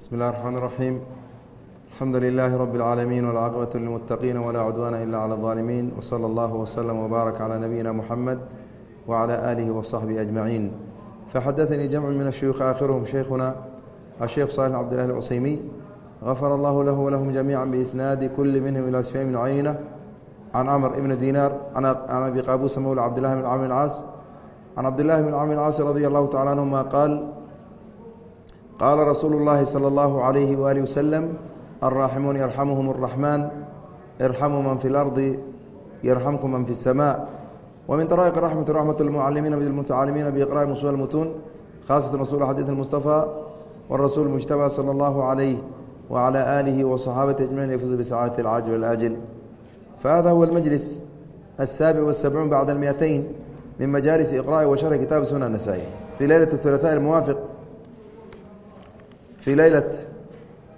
بسم الله الرحمن الرحيم الحمد لله رب العالمين والعاقبة للمتقين ولا عدوان إلا على الظالمين وصلى الله وسلم وبارك على نبينا محمد وعلى آله وصحبه أجمعين فحدثني جمع من الشيوخ آخرهم شيخنا الشيخ صالح عبد الله العسيمي غفر الله له ولهم جميعا بإسناد كل منهم إلى سفيان بن عيينة عن عمر بن دينار عن أبي قابوس مولى عبد الله بن عامر العاص عن عبد الله بن عامر العاص رضي الله تعالى عنهما قال qaala rasuulu اllaahi salى اllahu عalayhi waali waslem alraaximuun yarxamuhum الraxmaan irxamuu man fi اlardi yarxamkum man fi الsma wmin طaraa'iq raxmati raxmat اlmucalimiina bimutacalimiina biiqra'i usul mutuun khaasatan rasul xadiid اlmustafa wrasuul mujtabى salى اllahu عalayh wعalى aalihi وصaxaabati ajmaciin yfuz bisacaadati اlcaajil اlaajil fahada huwa اlmajlis الsaabic والsabcuun bacda اlmiatayn min majaalis iqra'i wa sharxi kitabi suna nasaa-i fii leylat اhulaثaء اlmuwaafiq في ليلة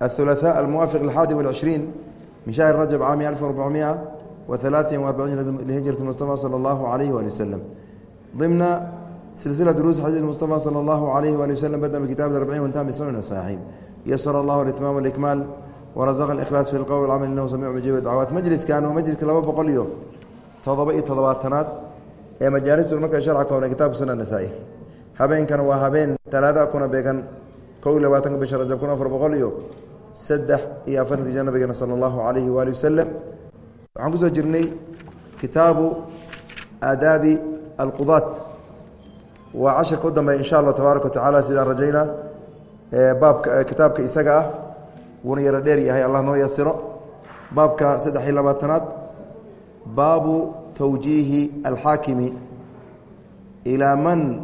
الثلاثاء الموافق للحادي والعشرين من شهر رجب عام 1443 لهجرة المصطفى صلى الله عليه وآله وسلم ضمن سلسلة دروس حديث المصطفى صلى الله عليه وآله وسلم بدأ بكتاب الأربعين وانتهى بسنن الصحيحين يسر الله الإتمام والإكمال ورزق الإخلاص في القول والعمل إنه سميع مجيب الدعوات مجلس كان ومجلس لaba boqol iyo todoba iyo toddobaatanaad ee majaalis marka sharca koobna kitaabka sunan nasaa-i habeenkana waa habeen talaada kuna beegan kow labaatanka bisha rajab kun afar boqol iyo saddex iyo afartanki ja nabigeena sala allahu calayhi waali wasalam waxaan ku soo jirnay kitaabu aadaabi alqudaat. Waa cashirka u dambeeya insha allah tabaaraka watacaala sidaan rajaynaa baabka kitaabka isaga ah. Wuuna yaro dheer yahay allah noo yasiro baabka saddex iyo labaatanaad baabu tawjiihi alxaakimi ilaa man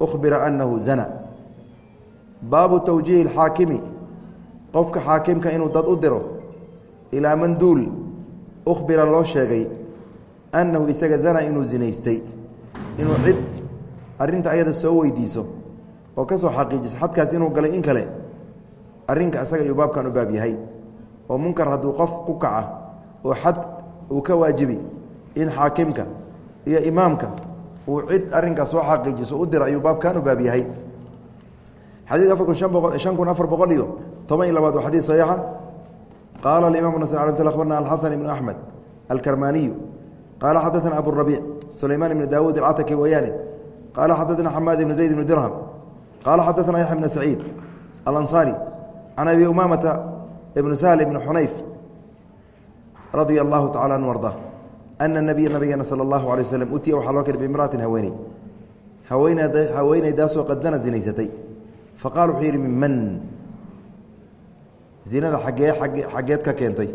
ukhbira anahu zana baabu tawjiihi alxaakimi qofka xaakimka inuu dad u diro ilaa man duul ukhbira loo sheegay annahu isaga zana inuu zinaystay. Inuu cid arrinta ayada soo weydiiso oo ka soo xaqiijiso xadkaas inuu galay in kale arrinka isaga ayuu baabkan u baab yahay. Oo munkar hadduu qof ku kaca oo xad uu ka waajibi in xaakimka iyo imaamka uu cid arrinkaas soo xaqiijiso u dira ayuu baabkan u baab yahay xadii afar kun an boqo shan kun afar boqol iyo toban iyo labaad waa xadii saxiixa. Qaala aimaam nas abarna alxasan ibnu axmed alkarmaniyu. Qaala xadaana aburabiic sulayman ibn daawuud alcataki weeyaane qaala xadaana xamaad ibn zayd ibn dirham. Qaala xadaana yaxya ibn saciid alansaari can abi umamata ibn sahl ibn xunayf radia allahu tacala an arda. Ana nabiya nabigeena sala allahu alay waslam utiya waxaa loo kir bimraatin haweeney haweeneydaasoo qad zana zinaysatay faqaal wuxuu yidhi minman zinada agee age xaggeed ka keentay.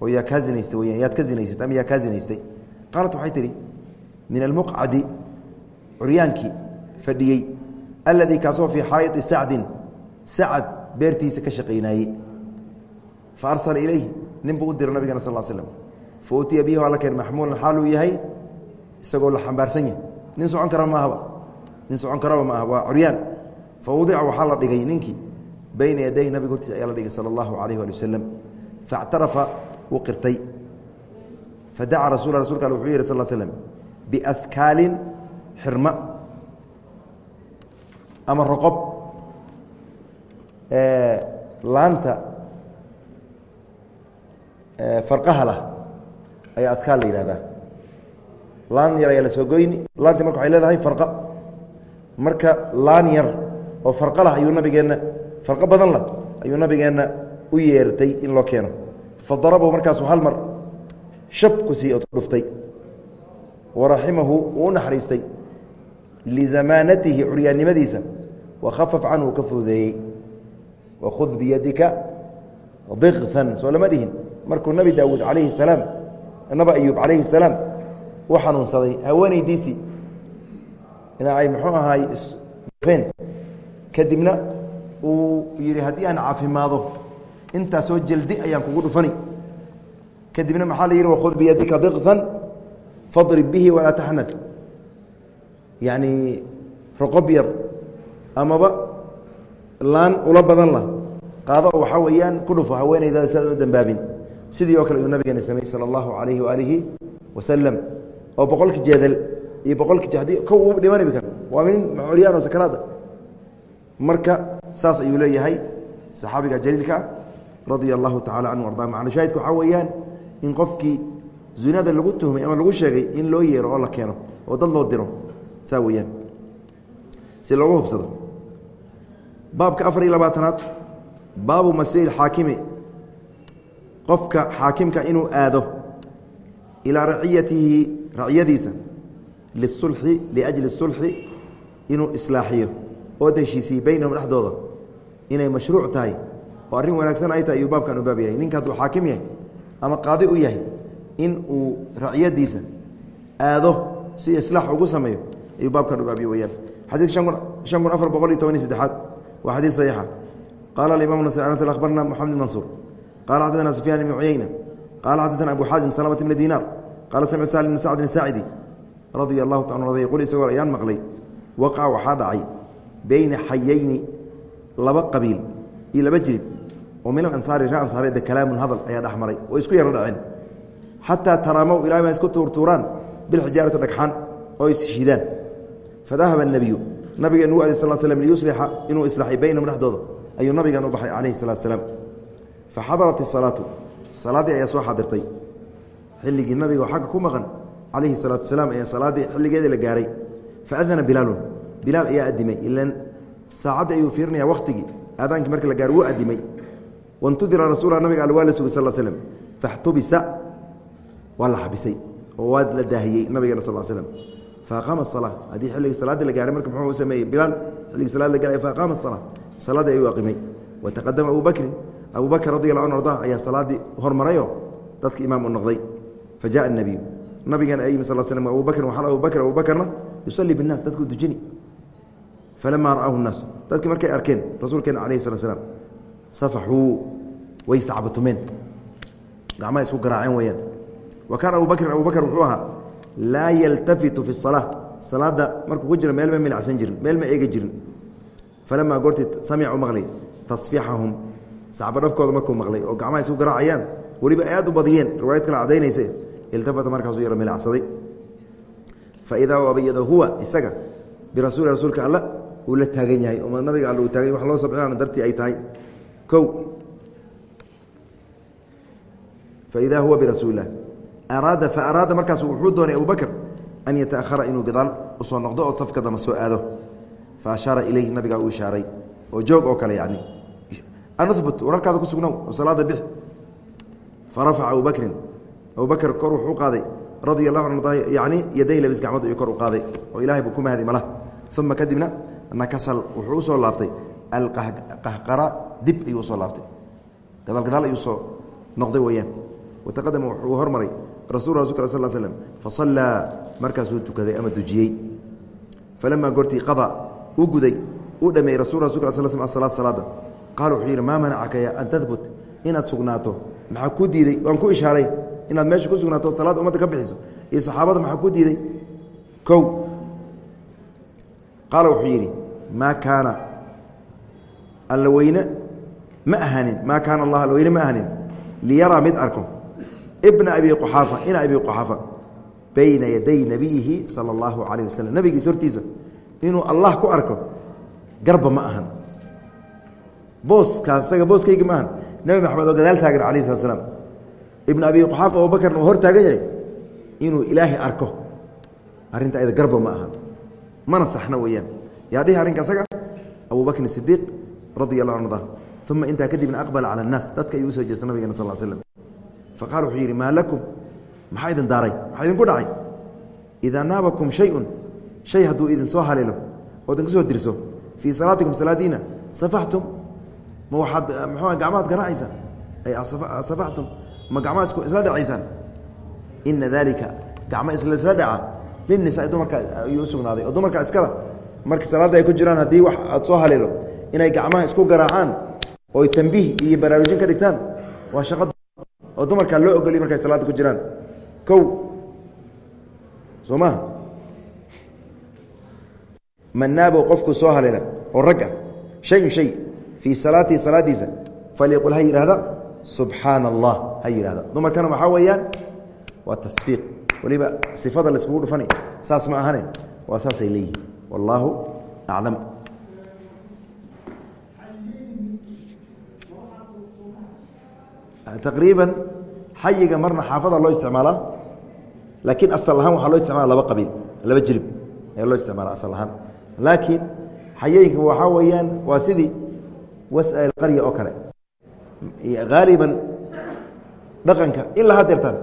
Oo yaa kaa zinaystay weyaan yaad ka zinaysatay ama yaa kaa zinaystay? Qaalat waxay tidhi min almuqcadi curyaankii fadhiyey alladii kaasoo fii xaayidi sacdin sacad beertiisa ka shaqaynaayey fa arsala ilayhi nin buu u dira nabigana sal slm fa utiya bihi waa la keen maxmuulan xaaluu yahay isagoo la xambaarsan yahay. Nin socon kara maahaba nin socon karaba ma aha waa curyaan fawudica waxaa la dhigay ninkii bayna yaday nabiga hortiisa ayaa la dhigay sala allahu alayh ali wasalam faاctarafa wuu qirtay fadaca rasul rasulka wuxuu yihi sal slm biadkaalin xirma ama roqob laanta farqaha lah ayaa adkaal la yihahdaa laan yar ayaa la soo goyni laanti marka waxay leedahay farqa marka laan yar oo farqalah ayuu nabigeenna farqo badan lah ayuu nabigeenna u yeertay in loo keeno. Fa darabahu markaasu hal mar shab ku sii dhuftay. Waraximahu wuu u naxariistay lizamaanatihi curyaannimadiisa. Wakhafaf canhu ka fududeeyey wakhud biyadika dikhan soo lama dhihin. Markuu nebi daawuud calayhi salaam naba ayuub calayhi salaam u xanuunsaday haweenaydiisii ina ay muxuu ahaay iseen kadibna uu yidhi haddii aan caafimaado intaasoo jeldi ayaan kugu dhufani. Kadibna maxaa la yidhi wakhud biyadika dikhan fadrib bihi walaa taxnad yacni roqob yar amaba laan ula badan lah qaado oo waxaa weeyaan ku dhufo haweenaydaada si u dambaabin. Sidii oo kale ayuu nabigeena sameeyey sala allahu calayhi waaalihi wasalam oo boqolki jeedal iyo boqolki jahdi kow uu dhimanbi kara waa min curyaan oo sakaraada marka saas ayuu leeyahay saxaabiga jaliilka radia allahu tacala canhu arda. Macna shaahidka waxaa weeyaan in qofkii zinada lagu tuhmay ama lagu sheegay in loo yeero oo la keeno oo dad loo diro saa weyaan si loogu hubsado. Baabka afar iyo labaatanaad baabu masiir xaakimi. Qofka xaakimka inuu aado ilaa raciyatihi raciyadiisa lisulxi liajli sulxi inuu islaaxiyo oo heshiisiye beynahum dhexdooda inay mashruuc tahay oo arrin wanaagsan ay tahay ayuu baabkan u baab yahay. Ninka hadduu xaakim yahay ama qaadi u yahay in uu raciyadiisa aado si islaax ugu sameeyo ayuu baabkan u baabiye weyaan xadiid shan kun afar boqol iyo toban iyo saddexaad waa xadiid saxiixa. Qaala alimam nas akhbarna moxamed bn mansuur. Qala xaddatana sufyaan ibn cuyeyna qala xaddatana abu xaazim salamat bni diinaar qala samictu salim bn sacdin saacidi radia allahu ta rada qul isagoo ayaan maqlay waqaca waxaa dhacay bayna xayayni laba qabiil iyo laba jirib oo min aansaari ree ansaareedda kalaamun hadal ayaa dhexmaray oo isku yaro dhaceen. Xataa taraamow ilaa isku tuurtuuraan bilxijaarati dhagxaan oo isshidaan fadahaba nebiyu nabigeen uu aday sal slm liyuslixa inuu islaxay baynahum dhexdooda ayuu nabigan u baxay calayhi salaat salaam. Fa xadarat isalaatu salaaddii ayaa soo xadirtay. Xilligii nabigoo xagga ku maqan calayhi salaatu salaam ayaa salaaddii xilligeedii la gaaray. Faadana bilaalun bilaal ayaa adimay ilan saacadda ayuu fiirinaya wakhtigii aadaankii marka la gaaro wuu adimay wاntudira rasuula nabiga al waa la sugay sal slm faxtubisa waa la xabisay oo waa la daahiyey nabigana sal slm faaqaama الصalaa haddii xilligii salaadda la gaaray marka muxuu sameeyey bilaal xilligii salaad la gaaray faaqaama الصalaa salaaddii ayuu aqimay wataqadama abu bakrin abu bakr radi allah anu arda ayaa salaaddii hormarayoo dadka imaam u noqday fajaءa الnebiyu nabigeena ayimi sal slm abu bakrin waxal abu bakr abu bakrna yusalii biالnaas dadkuu dujini falamaa ra'aahu الnaas dadkii markay arkeen rasuulkeena alayh الslat slam safaxuu way sacbatumeen gacmaha isku garaaceen weyaan wa kaana abu bakrin abu bakr wuxuu ahaa laa yaltafitu fi الsalaa salaada markuu ku jira meel ma milacsan jirin meel ma eega jirin falamaa goortii samicu maqlay tasfiixahum sacbadhabkooda markuu maqlay oo gacmaha isku garaacayaan weliba aad u badiyeen riwaayad kale cadaynayse iltafata markaasuu yaro milacsaday faidaa abayado huwa isaga birasuuli rasuulka alla uu la taagan yahay oo nabiga all uu taagany wax loo sabcinaana dartii ay tahay. O faidaa huwa birasuulilah araada faaraada markaas wuxuu doonay abu bakr an yataahara inuu gadaal u soo noqdo oo safka damba soo aado. Fa ashaara ilayh nabigaa uu ishaaray. Oo joog oo kale yani an wararkaada ku sugnow oo salaada bix. Farafaca abu bakrin. Abu bakr kor wuxuu qaaday radia allahu an yani yaday labis gacmood iyo kor u qaaday oo ilahay buu ku mahdi mala uma kadibna nakasal wuxuu u soo laabtay alqahqara dib ayuu u soo laabtay. Gadaal gadaal ayuu soo noqday weyaan wataqadama wuxuu hormaray rasul rasulka sal slm fasallaa markaasuu tukaday ama dujiyey. Falamaa goortii qada uu guday uu dhameeyey rasul rasulka sl sl asalaad salaada. Qaala wuxuu yidhi maa manacaka ya an tadbut inaad sugnaato maxaa ku diiday? Waan ku ishaaray. Inaad meesha ku sugnaato salaadda ummadda ka bixiso. Iyo saxaabada maxaa ku diiday? Kow. Qaala wuxuu yidhi maa kaana alla weyne ma ahanin maa kaana allah alla weyne ma ahanin liyaraa mid arko bna abi quxaafa ina abi quxaafa bayna yaday nabiyihi sala allahu calayh waslm nabigiisa hortiisa inuu allah ku arko garba ma ahan. Booskaas isaga booskayga ma ahan. Nebi maxamed oo gadaal taagan alayh slat slam ibna abi quxaafa abubakarna uu hor taagan yahay inuu ilaahay arko. Arrinta ayada garba ma ahan. Mana saxna weeyaan yaa dhihi arrinka isaga abu bakrin sidiiq radia allahu an arda uma intaa kadibna aqbala cala annaas dadka ayuu u soo jeesta nabigana sal slm faqala wuxuu yidhi maa lakum? Maxaa idin daaray? Maxaa idinku dhacay? Idaa naabakum shayun shay hadduu idin soo haleelo oo idinku soo dirso fii salaatikum salaadiina safaxtum. Ma waxaad mxua gacmaad garacaysaan ay safaxtum? Ma gacmaha isla dhacaysaan? Ina daalika gacmo isla dhaca. Linisaa dumarka ayuu u sugnaaday oo dumarka iskala marka salaadda ay ku jiraan haddii wax aad soo haleelo inay gacmaha isku garaacaan oy tambiih iyo baraarujin ka dhigtaan waa shaqa oo dumarkaa loo ogoliy markay salaada ku jiraan. Kow soo maha qofku soo haleela oo ragga shayun shay fii salaatihi salaadiisa falyaqul ha yidhaahda subxaana allah ha yidhahda dumarkana waxaa weeyaan waa tasfiiq. Weliba sifada laiskugu dhufanay saas ma ahane waa saasay leeyihiin wallaahu aclam taqriiban xayiga marna xaafada loo isticmaalaa laakiin asal ahaan waxaa loo isticmaala laba qabiil laba jilib ayaa loo isticmaala asal ahaan laakiin xayooyinka waxaa weeyaan waa sidii wasal qarya oo kale haaliban dhaqanka ilaa hadeertaan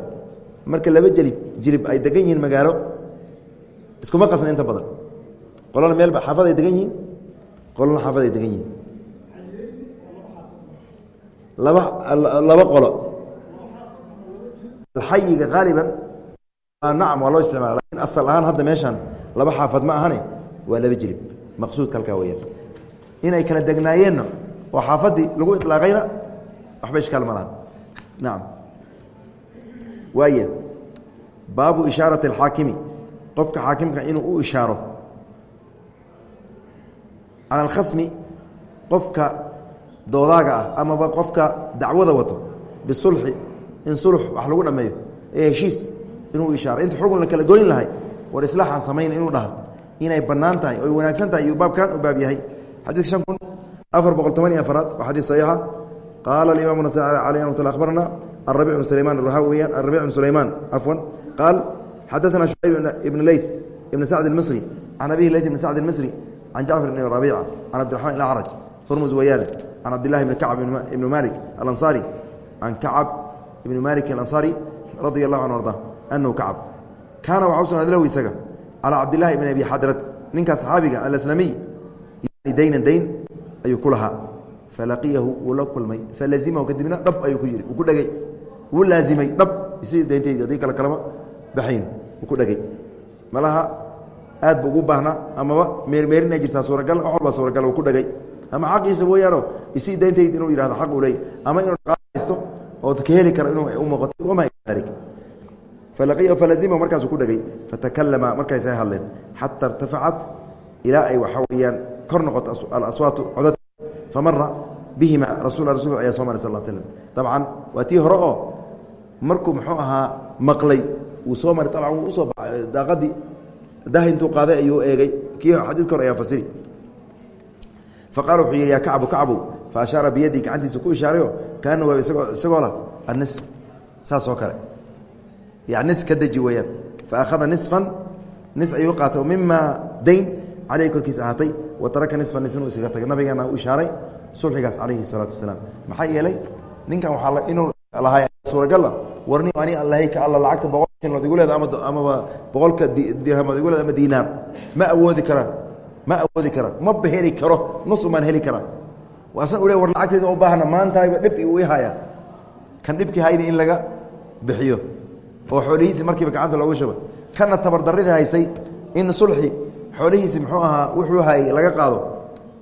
marka laba jelib jilib ay degan yihiin magaalo iskuma qasna inta badan qolana meel xaafad ay degan yihiin? Qolana xaafad ay degan yihiin. Laba laba qolo. Xayiga haaliban nacam waa loo isticmaala laakiin asal ahaan hadda meeshaan laba xaafad ma ahane waa laba jilib. Maqsuudka halkaa weyaan inay kala degnaayeenna oo xaafaddii lagu ilaaqayna waxba ishkaal ma nacam. Waaya baabu ishaarati alxaakimi qofka xaakimka inuu u ishaaro calى اkhasmi qofka doodaaga ah amaba qofka dacwada wato bisulxi in sulx wax lagu dhameeyo ee heshiis inuu ishaaray inta xugun la kala goyn lahay war islaax aan samayna inuu dhaha inay bannaan tahay oy wanaagsan tahay iyuu baabkan u baab yahay xadiidka shan kun afar boqol toban iyo afaraad waa xadiid saxiixa qaala alimaam nasaa calay ramat lla akhbarana arabic bn sulayman arahawi weyaan arabic bn sulayman cafwan qaal xadaana shucayb ibn leyt ibn sacd almisri can abihi leyt ibn sacd almisri can jacfar ibn rabiica can cabdiraxman ilacraj hurmus wayaane can cabdillahi bni kacb ibni malik alansaari can kacab ibni malik alansaari radia allahu anhu arda anahu kacab kaana waxa u sugnaaday lahu isaga calaa cabdillahi bn abi xadrad ninkaa saxaabiga alaslamiy daynan dayn ayuu ku lahaa falaqiyahu wuu la kulmay falazimahu kadibna dhab ayuu ku wuu ku dhegey wuu laazimay dhab isi dayntaydi haddii kale kalama baxayn ku dhegey malaha aad bu ugu baahnaa amaba meermeerinay jirtaa suuragal wax walba suuragal ku dhegey ama xaqiisa mooyaano isi dayntaydi inuu yihahdo xaq uu leey ama inuu dhaqaalaysto oo ka heli karo inuu u muuqato wamaa dalik falaqiyahu falazimahu markaasuu ku dhegey fatakalama markaasay hadleen. Xata irtafacat ilaa ay waxaa weeyaan kor noqoto alaswaatu codad. Famara bihima rasul rasul ayaa soo maray sal slm dabcan waa tii hore oo markuu muxuu ahaa maqlay wuu soo maray abcan wuu u soo daaqadii dah intuu qaaday ayuu eegay. Kii xadiidka hore ayaa fasiri. Faqala wuxuu yidhi yaa kacbu kacbu fa ashaara biyadii gacantiisa ku ishaarayo kaana waa isagoo isagoo lah annis. Saas kale. Yani nis ka deji weeyaan. Fa akhada nisfan nis ayuu qaatay mima dayn caleyhi korkiis ahaatay. Wa taraka nisfa nisna uu tagay. Nabigeena u ishaaray sulxigaas calayhi salaatu wasalaam. Maxaa yeelay ninkan waxaa inuu lahay suuragala warni ani allahay ka alla lacagta boqol shinood igu leeda ama amaba boqolka dirhamood igu leeda ama diinaar ma awoodi karaan. Ma awoodi kara maba heli karo. Nus umaan heli karaa waasan u le war lacagteeda u baahna maantayba dhib uu i haya kan dhibkii hayni in laga bixiyo. Oo xoolihiisi markiiba gacanta loogu shuba kana tabardaridii haysay in sulxi xoolihiisi muxuu ahaa wuxuu hayay laga qaado.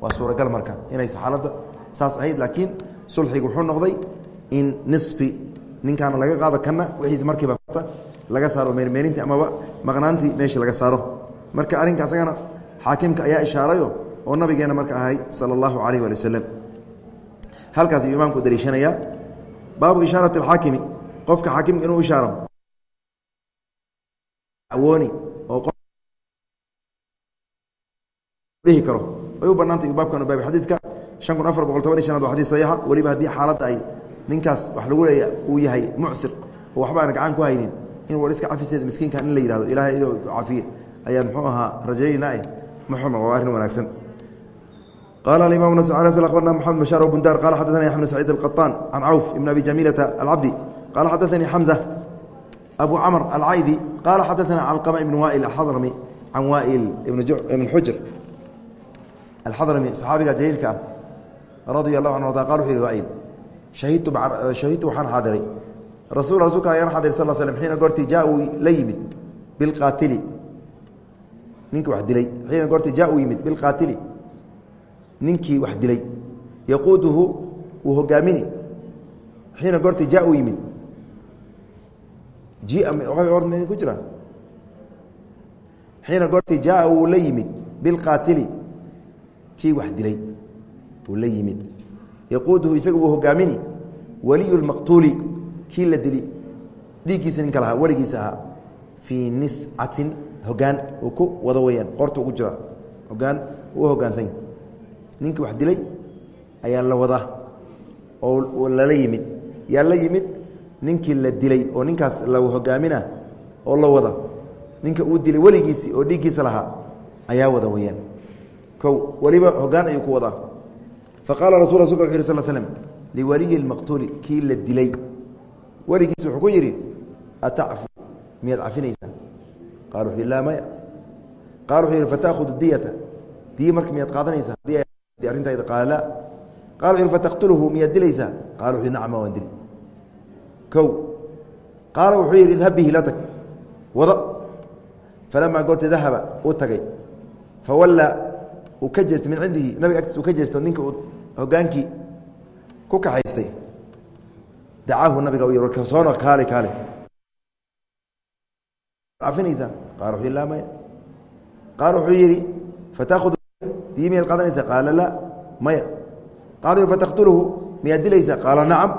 Waa suuragal marka. Inays xaaladda saas ahayd laakiin sulxigu wuxuu noqday in nisfi ninkaana laga qaado kana wixiisi markiiba laga saaro meermeerintii amaba maqnaantii meeshii laga saaro. Marka arrinka asagana xaakimka ayaa ishaarayo oo nabigeena marka ahay sala allahu calayh waali wasalam halkaas ayuu imaamku daliishanayaa baabu ishaarati alxaakimi qofka xaakimka inuu ishaaro awooni oo dhihi karo. Ay u banaantay baabkan baabi xadiidka shan kun afar boqol toban iyo shanaad waa xadid saxiixa weliba haddii xaaladda ay ninkaas wax lagu leeya uu yahay mucsir oo waxba aan gacan ku haynin in war iska cafiseeda miskiinkan in la yihahdo ilaahay inuu cafiye ayaan muxuu ahaa rajaynayna eh muxuma waa arrin wanaagsan قال الإمام النسائي عليه أخبرنا محمد بشار بندار قال حدثنا يحيى بن سعيد القطان عن عوف بن أبي جميلة العبدي قال حدثني حمزة أبو عمر العيدي قال حدثنا علقمة بن وائل الحضرمي عن وائل بن جع بن حجر الحضرمي صحابي جليل رضي الله عنه قال وحي ahidtu waxaan xaadiray rasu rasuulka ayaan xadiray sal slm xiina goortii jaauu la yimid bilqaatili ninka wax dilay xiina goortii jaa u yimid bilqaatili ninkii wax dilay yaquuduhu wuu hogaamini xiina goortii jaa u yimid ku jira xiina goortii jaa wuu la yimid bilqaatili kii wax dilay wuu la yimid yaquuduhu isaga wuu hogaamini waliyu lmaqtuuli kii la dili dhiiggiisa ninka lahaa weligiisa ahaa fii niscatin hogaan uu ku wado weyaan qorta ugu jira hogaan uu hogaansany ninkii wax dilay ayaa la wadaa oo lala yimid yaa la yimid ninkii la dilay oo ninkaas la hogaamina oo la wada ninka uu dilay weligiisii oo dhiiggiisa lahaa ayaa wada weyaan o weliba hogaan ayuu ku wadaa faqaala rasu rasulka wuxu yih sl slm liwaliyi lmaqtuuli kii la dilay weligiis wuxuu ku yidhi atacfu miyaad cafinaysaa qala wuxuu laa maya qala wuxuu yidhi fataahudu diyata diya marka miyaad qaadanaysaa haddii arrintayda qaala laa qala wuxu yhi fataqtuluhu miyaad dilaysaa qala wuxu yhi nacma waan dili o qaala wuxuu yidhi idhab bihi la tag wada falamaa goorta dahaba uu tagay fawallaa uu ka jeestay min cindihi nabiga agtiis uu ka jeesto ninka hogaankii ku kaxaystay. Dacaahu nabiga u y soona kaale kaale cafinaysaa qaala wuxuu laa maya. Qaala wuxuu yidhi fataakhud diyi miyaad qaadanaysaa qaala laa maya. Wuxu fataqtuluhu miyaad dilaysaa qaala nacam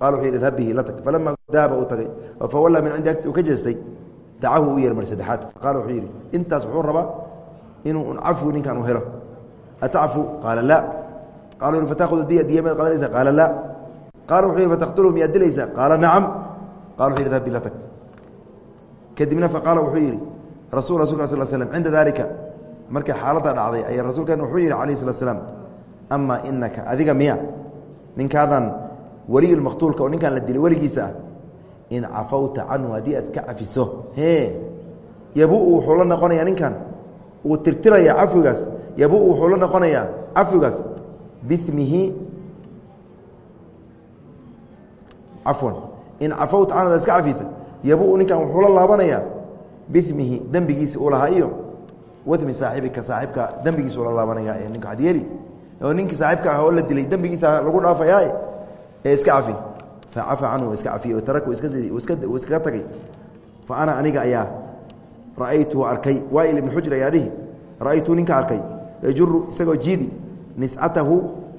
qala wuxuu yidhi idhab bihi la falama dahaba uu tagay oo fawallaa min cindi agtiis uu ka jeestay. Dacahu u yeer mar saddexaad faqala wuxuu yidhi intaas wuxuu rabaa inuu cafwi ninkan u helo atacfu qaala laa qala wuxu fataahudu diya diya miyaad qaadanaysaa qaala laa qala wuxuu yidhi fataqtuluhu miyaad dilaysaa qaala nacam qala wuxu yidhi idhab bihi la tag kadibna faqaala wuxuu yidhi rasul rasulka sal slm cinda dalika markay xaaladda dhacday ayaa rasuulkeen wuxuu yidhi calayh slat slaam amaa inaka adiga miya ninkaadan weliyulmaqtuulka oo ninkaan la dilay weligiisa ah in cafawta canhu haddii aad ka cafiso hee yabu wuxuu la noqonayaa ninkan uu cafwigaas yabu wuxuu la noqonayaa cafwigaas bimihi cafwan in cafawta canhu ad iska cafisa yabu ninkan wuxuu la laabanayaa bimihi dembigiisi uu lahaa iyo wami saaxibika saaxibka dembigiisa ula laabanaya ninka adyeeli oo ninkii saaxibka ah oo la dilay dembigiisa lagu dhaafayaa ee iska cafi. Facafa canhu iska cafiyey tarak iskaga tagay. Fa ana aniga ayaa ra'aytuhu arkay waail ibn xujr ayaa dhihi ra'aytuhu ninka arkay yajuru isagoo jiidi niscatahu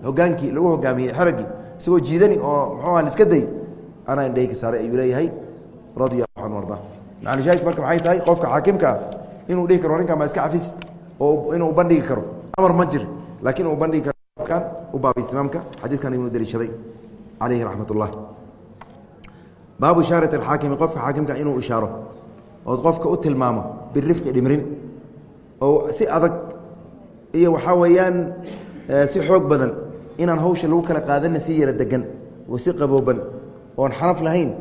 hogaankii lagu hogaamiyey xeragii isagoo jiidani oo muxuu aha iska day anaa indhahayka saaray ayuu leeyahay radia anhu arda. Macalishahid marka maxay tahay? Qofka xaakimka ah inuu dhihi karo ninkan baa iska cafis oo inuu bandhigi karo. Amar ma jir laakiin uu bandhigi karo kan u baabaysta imaamka xadiidkan inuu daliishaday calayhi raxmat ullah baabu ishaarat alxaakimi qofka xaakimka inuu ishaaro ood qofka u tilmaamo birifqi dhimrin oo si adag iyo waxaa weeyaan si xoog badan inaan hawsha lagu kala qaadana si yara degan oo si qabooban oon xanaf lahayn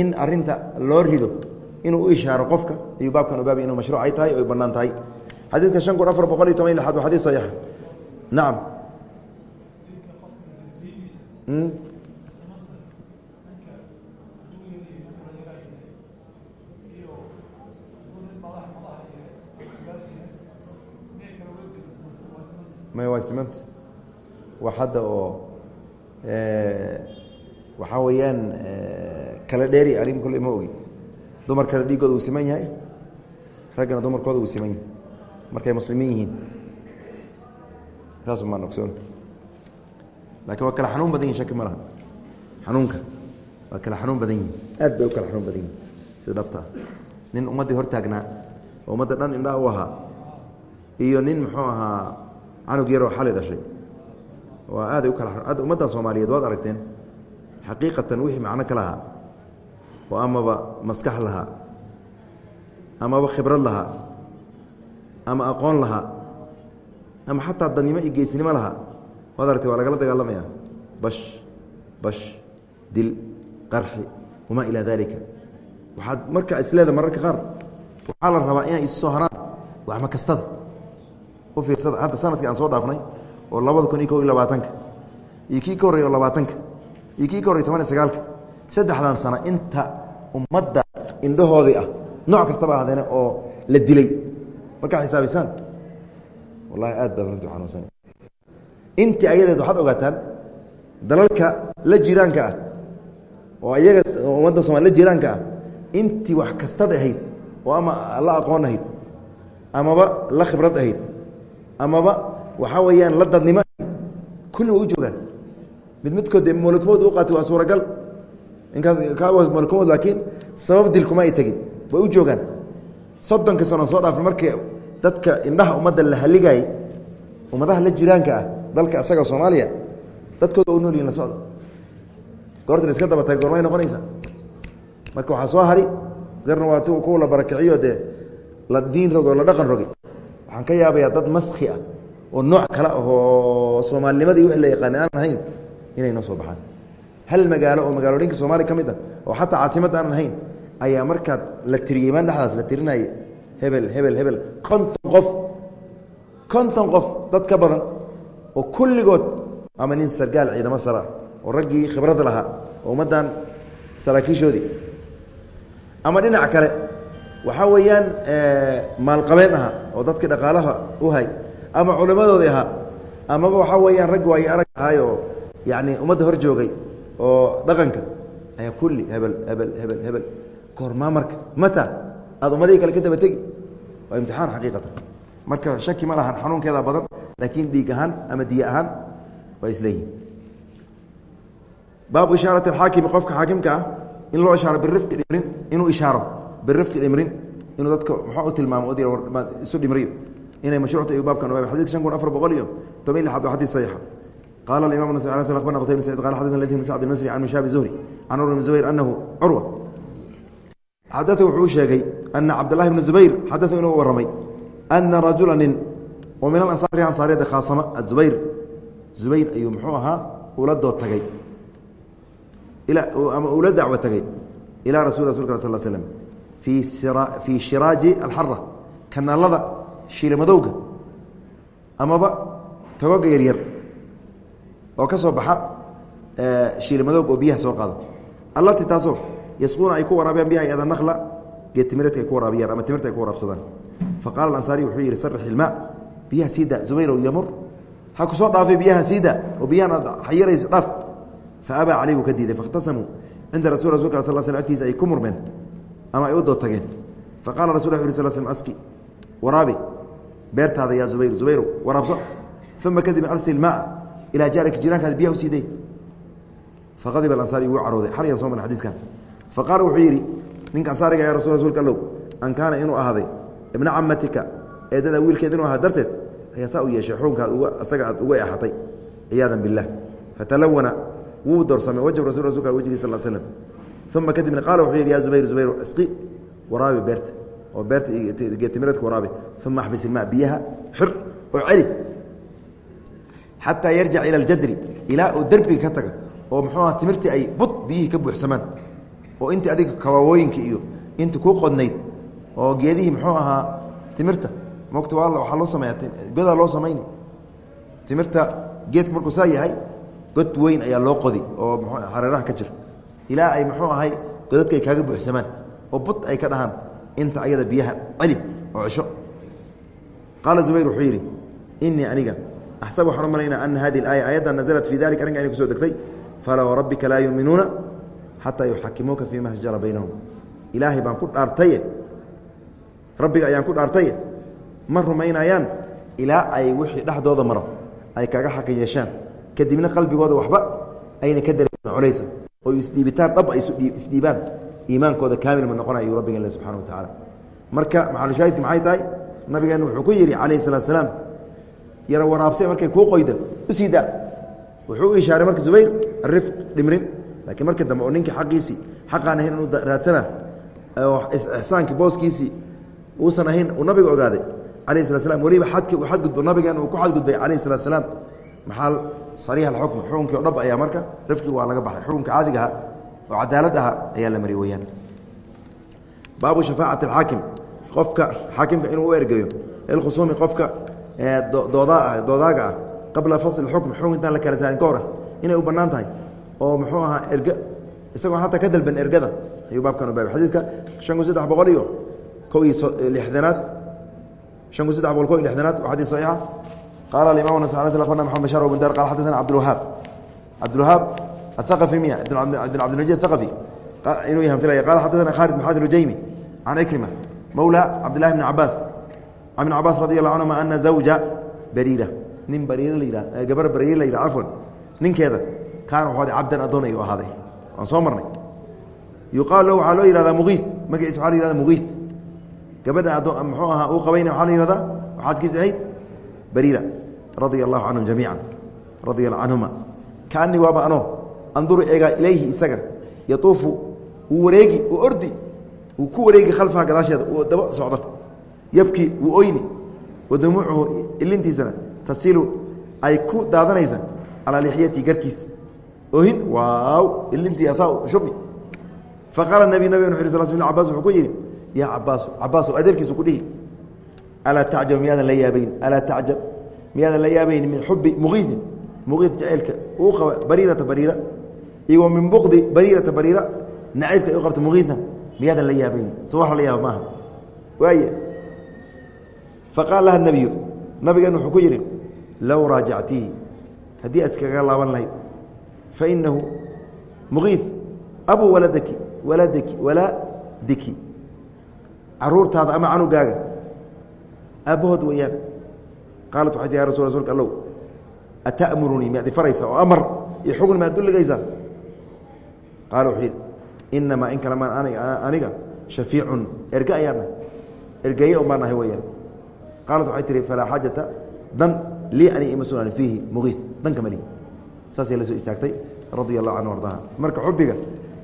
in arinta loo rido inuu u ishaaro qofka ayuu baabkan obaabay inuu mashruuc ay tahay o ay bannaan tahay. Xadiidka shan kun afar boqol iyo toban iyo lixaad waa xadid saxiix. Nacam may waa simanta waa hadda oo waxaa weeyaan kala dheeri arrin kule ma ogi. Dumarkana dhiigooda uu siman yahay raggana dumarkooda uu siman yahay. Markay muslimiin yihiin. Saas maan ogsoon laakiin waa kala xanuun badan yihiin shaki ma laha. Xanuunka. Waa kala xanuun badan yihiin aad bay u kala xanuun badan yihiin sida dhabtaa nin ummaddii hortaagnaa oo ummadda dhan indhaha u ahaa iyo nin muxuu ahaa canug yaroo xali dhashay. Waa aaday u kala adda ummaddan soomaaliyeed waad aragteen. Xaqiiqatan wixii macno ka lahaa. Oo amaba maskax lahaa. Amaba khibrad lahaa. Ama aqoon lahaa. Ama xataa dadnimo iyo geesnimo lahaa. Waad aragtay waa lagala dagaalamaya. Bash bash dil qarxi wamaa ilaa daalika. Waxaad marka isleeda mararka qaar waxaa la rabaa inay isu soo haraan. Waxma kastada u hadda sannadkii aan soo dhaafnay oo labada kun iyo ko iyo labaatanka iyo kii ka horrey oo labaatanka iyo kii ka horrey toban iyo sagaalka saddexdan sano inta ummadda indhahoodii ah nooc kastaba ahdeene oo la dilay. Markaa xisaabaysaan wallahi aad baad runti xanuunsan intii ayadeed waxaad ogaataan dalalka la jiraanka ah oo iyaga ummadda somaali la jiraanka ah intii wax kastad ahayd oo ama la aqoon ahayd amaba la khibrad ahayd amaba waxaa weeyaan la dadnimo. Kulli way u joogaan. Mid midkood dee molokmood u qaatay waa suuragal. Inkaas kaa molokmood laakiin sabab dil kuma ay tegin. Way u joogaan. Soddonka sano soo dhaafay markii dadka indhaha ummadda la haligayay ummadaha la jiraanka ah dalka isaga soomaaliya dadkooda u noolyihin la socda goorta la iska daba taga goormay noqonaysaa. Marka waxaa soo hari garna waa kuwa la barakiciyo dee la diin rogo la dhaqan rogay waxaan ka yaabayaa dad maski ah oo nooc kale ah oo soomaalinimadii wixii la yaqaana aan ahayn inay noo soo baxaan. Hal magaalo oo magaalooyinka soomaaliya ka mid ah oo xataa caasimadda aanan ahayn ayaa markaad la tiriyey dhexdaas la tirinaya hebel hebel hebel. Konton qof konton qof dad ka badan oo kulligood ama nin sargaal ciidamo sara oo raggii khibradda lahaa oo ummaddan saraakiishoodii ama dhinac kale waxaa weeyaan maalqabeen aha oo dadkii dhaqaalaha u hay ama culimmadoodii ahaa amaba waxaa weeyaan raggi waayo arag ahaay oo yacni ummadda hor joogay oo dhaqanka ayaa kulli hebel hebel hebel hebel. Goormaa marka mata aada ummadihii kale ka daba tegi waa imtixaan xaqiiqatan. Marka shaki ma lahan xanuunkeeda badan laakiin dhiig ahaan ama diye ahaan waa isleeyihin baabu ishaarati alxaakimi qofka xaakimka ah in loo ishaaro birifqi dhimrin inuu ishaaro birifqi dhimrin inuu dadka muxuu u tilmaamo isu dhimriyo. Inay mashruucta iyo baabkan ogaay xadidka shan kun afar boqol iyo toban lixaad waa xadiis saxiixa. Qaala alimam nas akhbarna qutayb bn sacid qala xadana layth bn sacd almasri can mishaabi zuhri can urwa bn zubayr anahu curwa xadata wuxuu sheegay ana cabdاllahi bna zubayr xadata inuu warramay ana rajula nin oo min alansaari ansaariyada khaasama azubayr zubayr ayuu muxuu ahaa ula dood tagay ama ula dacwo tagay ilaa rasul rasulka sal slm fii fii shiraaji alxara kanaalada shiilimadowga amaba tagoga yaryar. Oo ka soo baxa shiilimadowga oo biyaha soo qaada allatii taasoo yasquuna ay ku waraabiyaan biyaha yada nakla geed timireedka ay ku waraabiyaan ama timirta ay ku waraabsadaan. Fa qaala alansaariy wuxuu yidhi sarix ilmaa biyaha siida zubayrow yamur. Ha ku soo dhaafay biyaha siida oo biyahan aad xayiraysa dhaaf. Fa abaa caleyh wuu ka diiday fakhtasamuu cinda rasul rasulka ama ay u dood tageen. Fa qaala rasul ll sl slm aski waraabi beertaada yaa zubayr zubayrow waraabso. Uma kadib arsil maa ilaa jaarika jiraankaada biyaha u siiday faqadiba alansaari wuu carooday. Xalyan soo mara xadiidkan. Fa qaala wuxuu yidhi ninka ansaariga ya rasul rsulka allow an kaana inuu ahaaday ibna camatika eedada wiilkeed inuu ahaa darteed ayaa saa u yeeshay xukunkaad uga asaga aad uga eexatay ciyaadan biاllah fatalawana wuu doorsamay wajhu rasul rasulka wejigii sal slm uma kadibna qaala wuxuu yidhi ya zubayr zubayr isqi waraabi beerta oo beerta geetimireedka waraabi uma axbis ilma biyaha xir oo celi xataa yarjac ila aljadri ilaa uu derbiga ka taga oo muxuu aha timirtii ay bud biyihii ka buuxsamaan oo intii adiga kawaawooyinka iyo inti kuu qodnayd oo geedihii muxuu ahaa timirta mogta waa waxaa loo sameeya godaa loo samayni timirta geedka markuu saa yahay god weyn ayaa loo qodi oo m hareeraha ka jira ilaa ay muxuu ahay godadka ay kaaga buuxsamaan oo bud ay ka dhahaan inta ayada biyaha celi oo cesho qaala zubayr wuxuu yidhi inii aniga axsab waxaan u malaynaa ana hadihi اlaaya aayadda naزlat fii dalika arrinka inay ku soo degtay falaa warabbika laa yuuminuuna xataa yuxakimuuka fii ma shajara baynahum. Ilaahay baan ku dhaartaye rabbiga ayaan ku dhaartaye ma rumaynayaan ilaa ay wixii dhexdooda maro ay kaga xaqi yeeshaan kadibna qalbigooda waxba ayna ka dareemin culaysa oo isdhiibitaan dhab ay isdhiibaan iimaankooda kaamil ma noqonayo ayuu rabbiga le subxana wa tacaala marka maxalushaahidki maxay tahay? Nabigeenna wuxuu ku yidhi calayhi salaatu salaam yara waraabse markay kuu qoydan u sii daa. Wuxuu u ishaaray marka zubayr arifq dhimrin. Laakiin markii dambe oo ninkii xaqiisii xaqaan ahayn inuu raadsana oo ixsaankii booskiisii uusan ahayn uu nabiga ogaaday calayhi salat slam weliba xadkii uu xadgudbo nabigeena uu ku xadgudbay calayhi salaatu salaam maxaa sariix alxukm xukunkii o dhab ayaa marka rifqiga waa laga baxay. Xukunka caadiga aha oo cadaalad aha ayaa la mari weyaan baabu shafaacati alxaakim. Qofka xaakimka inuu u ergeyo ilkhusuumi qofka doodaa doodaaga ah qabla fasl xukm xukun intaan la kala saarin ka hora inay u bannaan tahay oo muxuu ahaa erge isagoo hataa ka dalban ergada ayuu baabkan u baabay. Xadiidka shan kun saddex boqol iyo kow iyo lixdanaad shan kun saddex boqol kow iyo lixdanaad waa xadiis saxiixa nas akhbarna maxamed bashar bn dar qala xaddathana cabdulwahaab cabdulwahaab athaqafi miya ibn cabdilmajid athaqafi inuu yahan filaya qala xaddathana khalid maxamed lujaymi can ikrima mawla cabdillahi bni cabaas ibn cabaas radi allahu canhuma ana zawja bariira nin bariir la gabar bariir la yidhah cafwan ninkeeda kaana waxu cabdan addoon ayuu ahaaday waan soo marnay yuqaal lahu waxaa loo yihahdaa mugiif magaciisa waxaa la yihahda mugiif gabadha muxuu ahaa uu qabayna waxaa la yihahdaa waxaaskiisa ahayd bariira radia allahu canhum jamiica radia canhuma kaanii waaba anoo anduru eegaa ilayhi isaga. Yatuufu wuu wareegi uu ordi wuu ku wareegi khalfaha gadaasheeda uu daba socdo. Yabki wuu oyni. Wa dumuucuhu ilintiisana tasilu ay ku daadanaysa calaa lixyatii garkiis. Ohin waaw ilintii asaa shubi faqaala nabi nabig uu sal sl cabas wuxuu ku yidhi yaa cabaasu cabaasu alaa tacjab miyaadan la yaabayn alaa tacjab miyaadan la yaabayn min xubi muqiidin muqiid jaceylka uu qaba bariirata bariira iyo min buqdi bariirata bariira nacaybka u qabta muqiidna miyaadan la yaabayn so wax la yaaba maaha waay faqaala laha nebiyu nabigeen wuxuu ku yidhi low raajactihi haddii askaga laaban lahayd fainahu muqiid abuu waladaki waladaki waladiki caruurtaada ama canugaaga aabbahood weeyaan qaalat waxay tii ya rasul rsulka allow atamurunii miyaad ifaraysaa oo amar iyo xugn miyaad dulligaysaa qaala wuxuu yidhi inamaa in kale maan aniga shafiicun erge ayaana ergeeye un ahay weyaan qaalat waxay tihi falaa xaajata dan lii ani ima sugnaan fiihi muqiid danka malihi saasay la soo istaagtay radia allahu canhu ardaha marka xubiga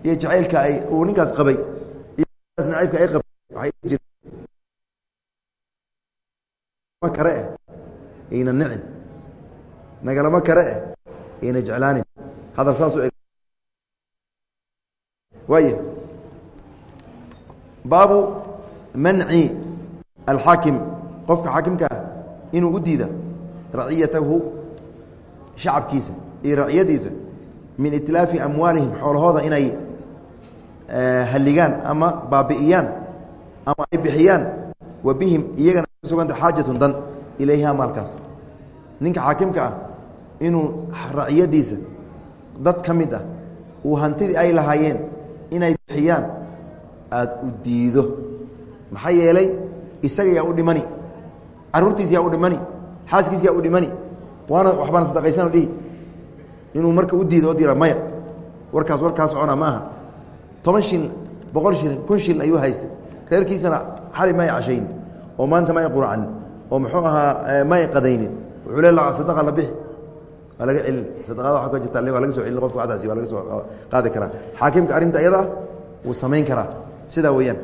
iyo jacaylka ay uu ninkaas qabay iyo nacaybka ay qabay kare eh. Ayna nicin. Nagalama kare eh. Ayna jeclaanin hadal saas u eg. Waay baabu manci alxaakim. Qofka xaakimka ah inuu u diida raciyatahu shacabkiisa iyo raciyadiisa min itlaafi amwaalihim xoolahooda inay halligaan ama baabi'iyaan ama ay bixiyaan wa bihim iyagana suganta xaajatun dan ilayha maalkaas. Ninka xaakimka ah inuu raciyadiisa dad ka mid ah uu hantidii ay lahaayeen inay bixiyaan aada u diido. Maxaa yeelay isaga yaa u dhimani caruurtiisa yaa u dhimani xaaskiisa yaa u dhimani. Waana waxbaana sadaqaysan dhihi inuu marka u diido oo dira maya. Warkaas warkaa socona ma aha. Toban shilin boqol shilin kun shilin ayuu haystay reerkiisana xali may cashayn oo maanta may quracanin oo muxuu ahaa may qadaynin. Wuxuu le sadaqa la bixi. Waa laga celin. Sadaqada waa ka jirta waa laga soo celin qofka cadaasi waa laga soo qaadi karaa. Xaakimka arrinta iyada wuu samayn karaa. Sidaa weeyaan.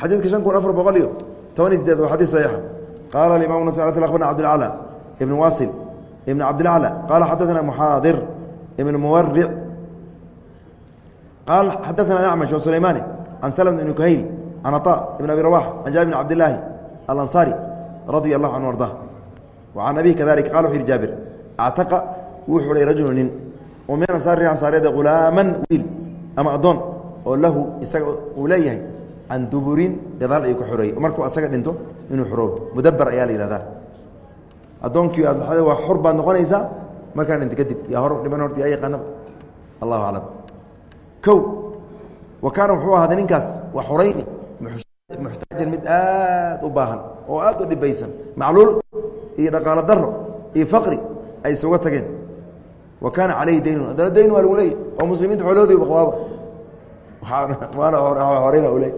Xadiidka shan kun afar boqol iyo toban sideed waa xadiis saxiixa qaala alimaam nas akhbarna cabdilcala ibn wasil ibn cabdilcla qaala xadaثana muxaadir ibn muwaric qaal xadaثana acmash sulaymaani can slm ibn kuhayl can aطa ibn abi rawax can jaabir bn cabdilaahi alanصari radia allahu canhu arda wa can abihi kadalik qala wuxu yihi jaabir actaqa wuu xuray rajulu nin oo min ansaari ansaareeda hulaaman wiil ama addoon oo lahu isaga uu leeyahay can duburin gadaal ayuu ka xoreeyey markuu asaga dhinto inuu xoroobo mudabar ayaa la yihahdaa addoonkii waa xor baad noqonaysaa markaan dhinta kadib yaa hor dhiman horta yaa yaqaanaba allahu aclam kow wa kaana wuxuu ahaaday ninkaas waa xorayni muxtaajan mid aad u baahan oo aad u dhibaysan macluul iyo dhaqaalo daro iyo faqri ay isuga tageen. Wa kaana calayhi daynun haddana dayn waa lagu leeyay oo muslimiinta xoolahoodiiba qabaaba waana horeyna u leey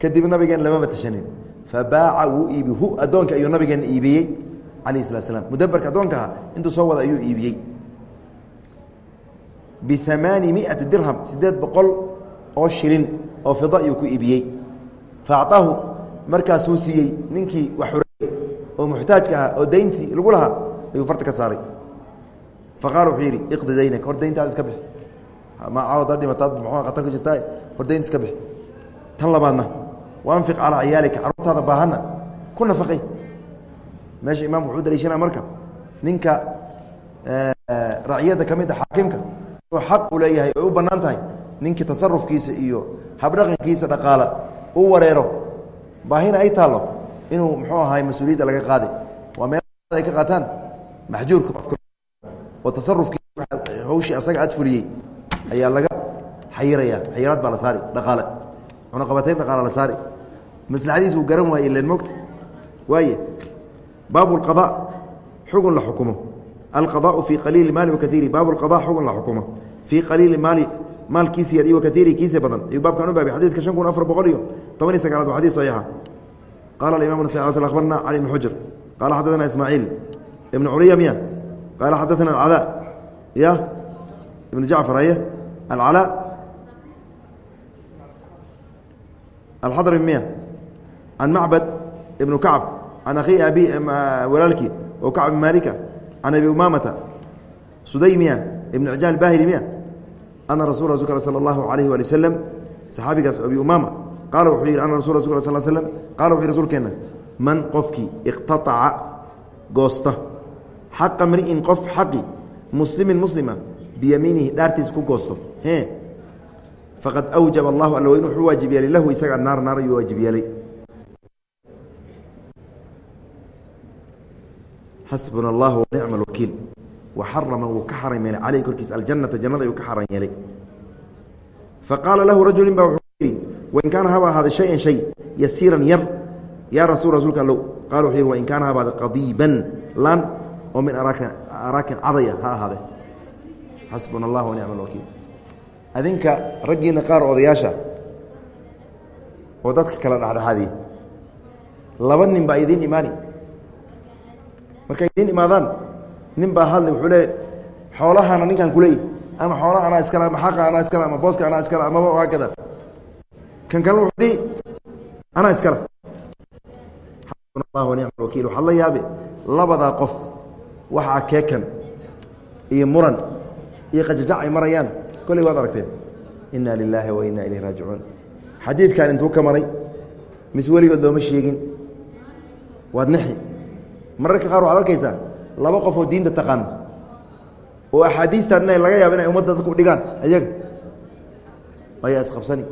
kadib nabigeen lamama tashanin fabaaca wuu iibi hu addoonka ayuu nabigeena iibiyey alayh slat slam mudabarka addoonka aha intuu soo wada ayuu iibiyey. Biamaani miati dirham siddeed boqol oo shilin oo fida ayuu ku iibiyey. Faacطaahu markaasuu siiyey ninkii wax xureeyey oo muxtaajka ahaa oo dayntii lagu lahaa ayuu farta ka saaray. Faqaala wuxuu yidhi iqdi daynak hor dayntaada iska bix ma caawad ad dhimataad muxua khatar ku jirtaa hor daynta iska bix tan labaadna waanfiq calaa ciyaalika carruurtaada baahanna ku nafaqay. Meesha imaamku wuxuu daliishana marka ninka raciyadda ka mid a xaakimka oo xaq u leeyahay oy u bannaan tahay ninkii tasarufkiisa iyo habdhaqankiisa dhaqaala u wareero baahina ay taallo inuu muxuu ahaay mas-uuliyadda laga qaaday waa meel ay ka qaataan maxjuurka oo tasarufkii hawshii asaga aad fuliyey ayaa laga xayiraya xayiraad baa la saari dhaqaale cunaqabatayn dhaqaale la saari maslaxadiis uu garan waaye ilen mogta waaye baabu اqضاء xugun la xukumo alqضاء fii qaliili maali wakaiiri baabu اqضاء xugun la xukumo fii qaliili maali maalkiisi yar iyo wakaiiri kiisi badan. Ayuu baabkan u baabay xadiidka shan kun afar boqol iyo toban iyo sagaalaad waa xadis saxiixa. Qala alimam nasa akhbarna cali ibn xujr. Qaala xaddaana ismaaciil ibnu culiya miya. Qaala xadaana alcalaa ya ibnu jacfar aye alcalaa alxadri miya. Can macbad ibnu kacb can akhi abi walaalkii oo kacb malika can abi umaamata sudaymiya ibnu cijaan bahiri miya ana rasulka sala allahu alayh waali wasalam saxaabigaas abi umaama qaala wuxuu yidhi ana rasul sal slm qala wuxu yhi rsulkeenna man qofkii iqtaaca goosta xaqa mri'in qof xaqi muslimin muslima biyamiinihi dhaartiisa ku goosto faqad awjaba allahu alla weyn wuxuu waajib yeelay lahu isaga naar naar ayuu waajib yeelay xasbuna allahu wanicma alwakiil waxarama wuu ka xaram yeelay caleyhi korkiisa aljanata jannada ayuu ka xaram yeelay faqaala lahu rajulin baa wuxuu yidhi wain kaana haba ahaada shayan shay yasiiran yar yaa rasul rasuulka allow qala wuxuu yidhi wain kaana haba ahaada qadiiban laan oo min araakin araakin cadaya ha ahaadee xasbuna allah wanicma alwakiil adinka raggiina qaar nin baa hadli wuxuu leey xoolahana ninkan kuleeyi ama xoolaha anaa iskale ama xaqa anaa iskale ama booska anaa iskale amaba haakada kan kale wuxuu dhihi anaa iskale allah wanicma alwakiil waxaad la yaabe labadaa qof waxaa keekan iyo muran iyo qajajac ay marayaan kolley waad aragteen inna lilaahi wa inna ilayhi raajicuun. Xadiidkan intuu ka maray mise weligood looma sheegin waad nixi. Mararka qaar waxad arkaysaa laba qof oo diinta taqaan oo axaadiistan laga yaabo inay ummadda dadku dhigaan ayaga. Ayaa isqabsani.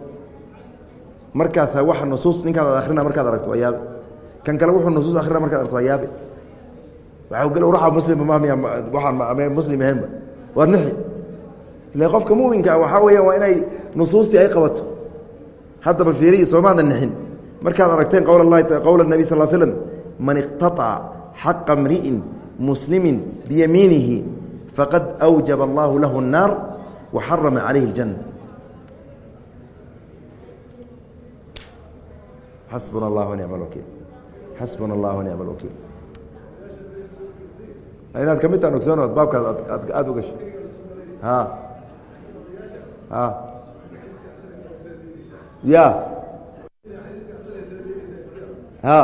Markaasa waxa nusuus ninkaad ad akrina markaad aragto waa kan kale wuxuu nusuus akrina markaad aragto waa yaabe waa muslimba mamiya waaan muslim ahaynba waad nixi ila qofka muminka waxaa weya waa inay nusuustii ay qabato. Haddaba fiiriyi soomaada nixin markaad aragteen qowl lahi qowl nabi sal slm man iqtaطca xaqa mri'in muslimi biyamiinihi faqad أwjaba allahu lahu الnaar waxarama calayhi اljanة xasbuna اllah nicma اwakiil xasbuna اllah nicma اlwakiil inaad ka mid taan ogsoonood baabkaas ad aada u gasho a a ya a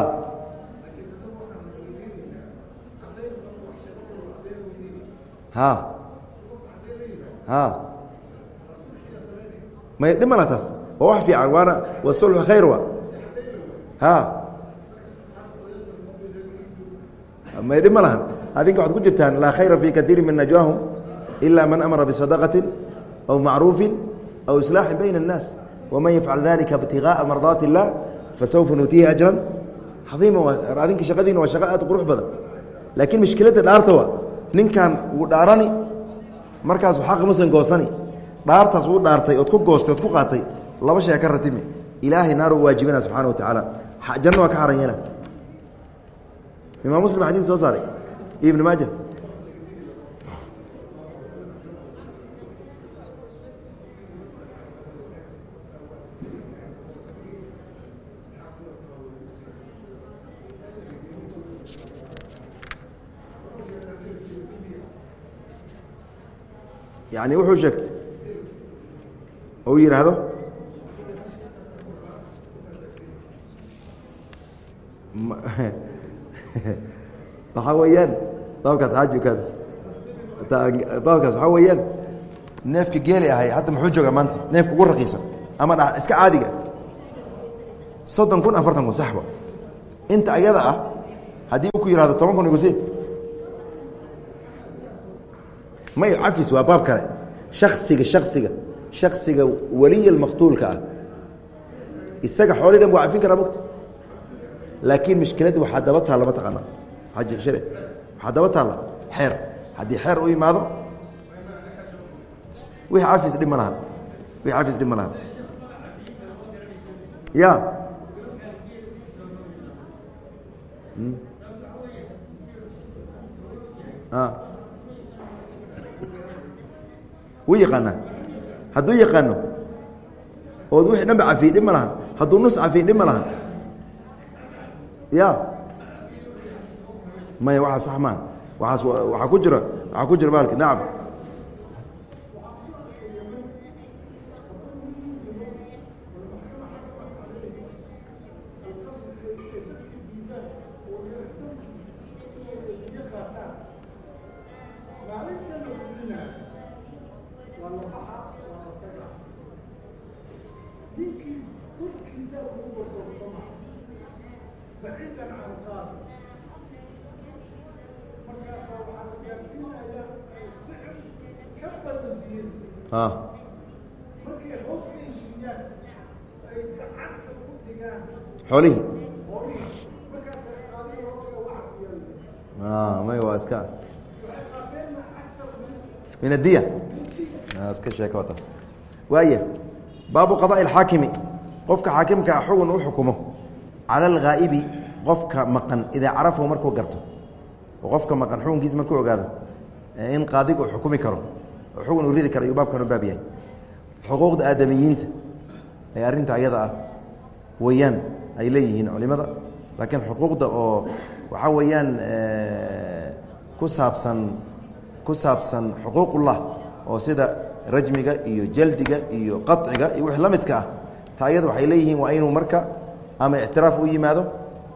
ha ha may dhib mala taas waa wax fiican waana wa sulxu khayr wa ha may dhib ma lahan adinka waxad ku jirtaan laa khayra fii kaiiri min najwaahum ila man amara bisadaqati aw macruufi aw islaaxin bayna الnaas waman yafcal dalika ibtigaءa mardaati الlah fasawfa nuutiihi ajran caiima adinka shaqadiina waa shaqa aad qurux badan laakiin mishkiladda dhaarta wa ninkan wuu dhaarani markaasu xaq muslim goosani. Dhaartaas uu dhaartay ood ku goostay ood ku qaatay laba shay ka ratimi. Ilaahay naar u waajibina subxana wa tacaala. Janna waa ka xaran yeela. Imaam muslim xadiis soo saaray. Iyo ibn maaja yani wuxuu sheegtay oo yidhaahdo waxaa weeyaan baabkaas aajukada baabkaas waxaa weeyaan neefka geeli ahay hadda muxuu joogaa maanta neefka ugu raqiisan ama dha iska caadiga soddon kun afartan kun saxba inta ayada ah haddii u ku yihahdo toban kun iguse may cafis waa baab kale shaksiga shaksiga shaksiga weliya maqtuulka ah. Isaga xoolii dhan waa cafin karaa mogta laakiin mushkiladda waxaa daba taalla ma taqaana ajishare waxaa daba taalla xeer. Haddii xeer u yimaado wixii cafis dhib ma lahan. Wixii cafis dhib ma lahan. Ya wuu yaqaanaa? Hadduu yaqaano ood wixii dhan ba cafiye dhib ma lahan hadduu nus cafiye dhib ma lahan ya. Maya waxaa sax maan waaas waxaa ku jira waxaa ku jira baalki. Nacam xoolihii may waa iska min adiya iska sheeko taas waaya baabu qadaءi اxaakimi qofka xaakimka a xugun u xukumo cala اlghaa'ibi qofka maqan idaa carafahu markuu garto oo qofka maqan xukunkiisa markuu ogaado in qaadiga uu xukumi karo oo xugun uu ridi karo ayuu baabkan u baab yahay xuquuqda aadamiyiinta ee arrinta ayada ah weyaan ay leeyihiin culimada. Laakiin xuquuqda oo waxaa weeyaan ku saabsan ku saabsan xuquuqullah oo sida rajmiga iyo jaldiga iyo qaciga iyo wix la ah ta ayada waxay leeyihiin waa inuu marka ama ictiraaf u yimaado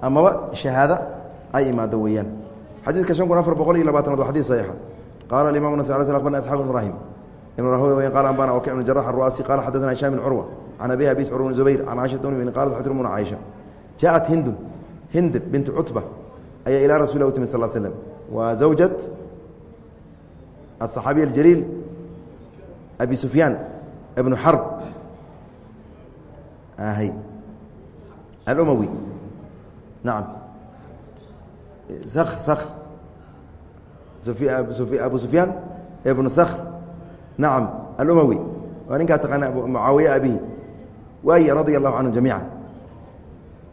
amaba shahaado ay imaado weeyaan. Xadiidka shan kun afar boqol iyo labaatanaad waa xadid saxiixa. Qaala alimamu nas ala bana isxaq ibn ibrahim ibn rahwi qala ambana waki ibn jarax aruasi qala xaddaثana hisham bn curwa can abi abis curwa bn zubayr can caaishata bn qalat xatrumuna caaisha jaaءat hindun hind bint cutba ayaa ilaa rasul lah utimi sal slm waa zawjat aلصaxaabiy اljaliil abi sufyaan ibnu xarb hy alumawi nacam skr skr abu sufyaan ibnu skr nacam alumawi. Waa ninkaa taqaana mucaawiye abihi waay radia allahu canhum jamiica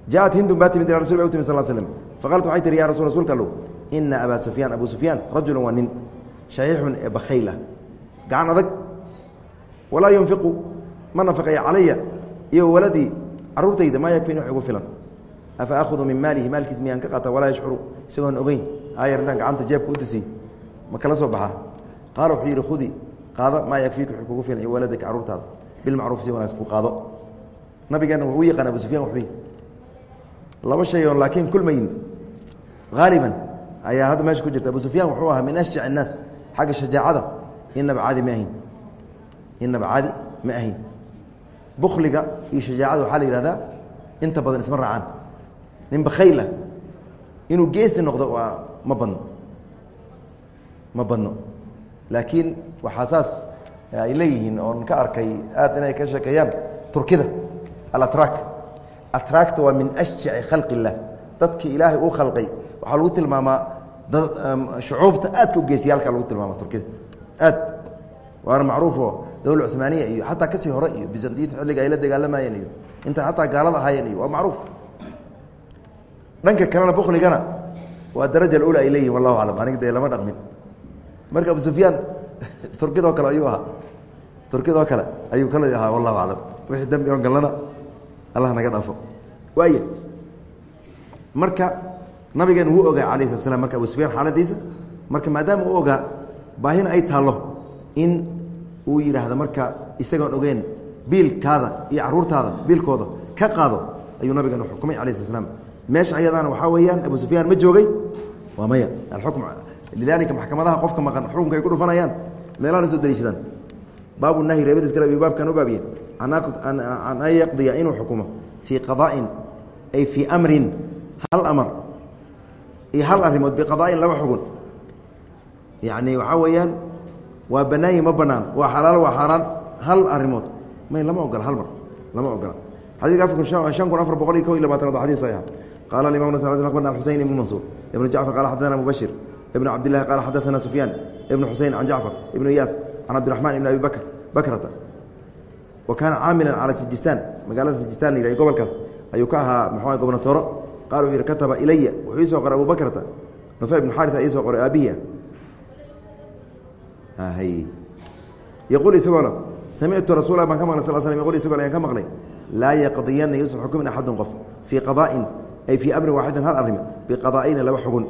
jaaءat hindun baa timid ila rasul ba utimi sal slm faqaalat waxay tihi ya rasul rasuulka allow ina abaa sufyaan abu sufyaan rajula waa nin shaxiixun ee bakhayla gacan adag. Walaa yunfiqu ma nafaqaya calaya iyo waladii caruurtayda maa yakfi in wax igu filan. Afa ahudu min maalihi maalkiis miyaan ka qaata walaa yashcuru isagoon ogeyn. Aayar intaan gacanta jeebka u disiy ma kala soo baxaa qaala wuxuu yidhi khudi qaado maa yakfiika wx kugu filan iyo waladaka caruurtaada bilmacruuf si wanaagsan ku qaado. Nabigeena wuxuu u yaqaan abu sufyan wuxuu laba shay oon laakiin kulmayn haaliban ayaa hadda meesha ku jirta. Abu sufyaan wuxuu ahaa min ashjac الnaas xagga shajaacada inaba caadi ma ahayn inaba caadi ma ahayn. Bukliga iyo shajaacada waxaa la yihahdaa inta badan isma raacaan nin bakhayla inuu geesi noqdo ma badno ma badno. Laakiin waxaa saas ay leeyihiin oon ka arkay aad inay ka sheekeeyaan turkida alatrak. Atraakta waa min ashjaci khalqi اllah dadkii ilaahay uu khalqay. Waxaa lagu tilmaamaa shucuubta aadka u geesiyaalka lagu tilmaama turkida. Aad. Waana macruufo dowla cumaaniya iyo xataa ka sii hore iyo bizandiyiinta xilliga ay la dagaalamayeen iyo inta xataa gaalada ahaayeen iyo waa macruuf. Dhanka kalena bukligana waa daraja alula ay leeyihiin wallahu aclam. Aniga dee lama dhaqmin. Marka abu sufyaan turkidoo kale ayuu ahaa. Turkidoo kale ayuu kale ahaa wallahu aclam. Wixii dambi oo gallana allah naga dhaafo. Waaya marka nabigeen wuu ogaa alayh slat slam marka abu xaaladiisa marka maadaama uu ogaa baahina ay taallo in uu yidhaahdo marka isagoon ogeen biilkaada iyo caruurtaada biilkooda ka qaado ayuu nabigan xukumay alah slat slam meesha ayadaana waxaa weeyaan abu ma joogay? Waa maya. Alukm lidaalika maxkamadaha qofka maqan xukunka ay ku dhufanayaan meelaha la soo daliishadaan. Baabu nahyi reebadiis kale baabkan u baabiye can an yaqdiya inuu xukumo fii qadaa'in ay fii amrin hal amar. Iyo hal arimood biqadaain laba xugun. Yacni waxaa weeyaan waa banaanyi ma banaan waa xalaalo waa xaaraan hal arimood may lama ogola hal mar lama ogola. Xadidka afar shan kun afar boqol iyo ko iyo labaatanaad xadid saxiixa qaala alimam nas akbarna alxuseyn ibn mansuur. Ibnu jacfar qala xadana mubashir. Ibnu cabdillahi qala xadaana sufyaan ibnu xuseyn can jacfar ibnu iyaas can cabdiraxmaan ibn abi bakr bakrata. Wa kaana caamilan cala sijistaan magaalada sijistan la yihah gobolkaas. Ayuu ka ahaa muxua gobnatooro qala wuxuu yihi kataba ilaya wuxuu iisoo qoray abu bakrata. Nufay ibnu xaria iisoo qoray aabihi ah yaquul isagoona samictu rasuula baan ka maqlay sal slam yqul isagoo ayaan ka maqlay. Laa yaqdiyana yuusan xukumin axadun qof. Fii qadaa'in ay fii amrin waaxidin hal arrim biqadaa'ina laba xugun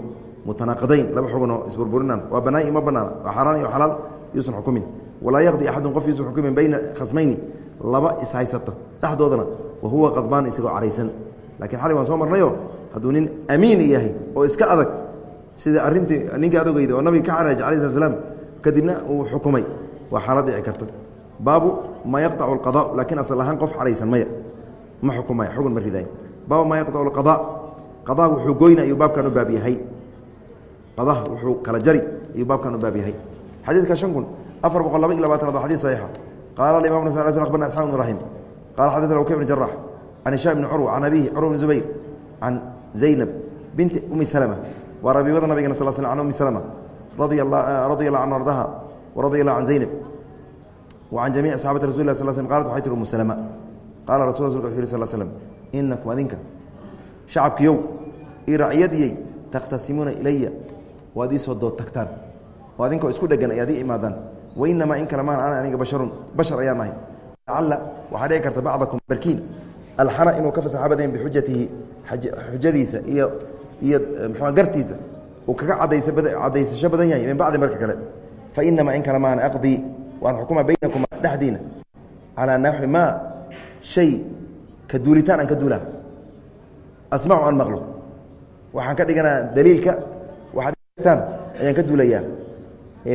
mutanaaqadayn laba xugunoo isburburinaan waa banaan ima banaana waa xaaraan iyo xalaal yuusan xukumin walaa yaqdi axadun qof yuusan xukumin bayna khasmayni laba ishaysata dhexdoodana wa huwa qadbaan isagoo caraysan laakiin xalay waan soo marnayo hadduu nin amiin yahay oo iska adag sida arintii ninkii adogeyda oo nabiga ka caraja alai slat slaam kadibna uu xukumay waa xaalad dhici karta baabu maa yaqtacu alqada laakiin asal ahaan qof caraysan maya ma xukumay xugun ma ridaay baabu maa yaqtacu alqada qadaga wuxuu goyna baabkan u baab qadaha wuxuu kala jari. Ayuu baabkan u baab yahay. Xadiidka shan kun afar boqol laba iyo labaatanaad waa xadid saxiixa. Qaala imam nas abarna isxaq bn raxim qala xadana waki bn jarax can hishaam bni curwa can abihi curwa bn zubayr can zaynab binti umi salma waa rabiibada nabigana sal sl an umi slma radia allah an ardaha waradia allah can zaynab wa can jamiici saxabati rasul lah sl sl qalat waxay tiri umu slma qaala rasul rasulka wuxu yiri sal slm inakum adinka shacabkiyow io racyadiyey takhtasimuuna waad iisoo dood tagtaan oo adinkoo isku dhegan ayaad ii imaadaan. Wainamaa in kale maan ana aniga basharun bashar ayaan nahay. Lacalla waxaa dhici karta bacdakum barkiin. Alxana inuu ka fasaxa badayn bixujatihi xujadiisa iyo iyo mxua gartiisa uu kaga cadaysa cadaysasho badan yahay min bacdi marka kale. Fa inamaa in kale maana aqdii waan xukuma baynakuma dhexdiina calaa naxwi maa shay ka duulitaan aan ka duulaa. Asmacu an maqlo waxaan ka dhiganaa daliilka ayaan ka duulayaa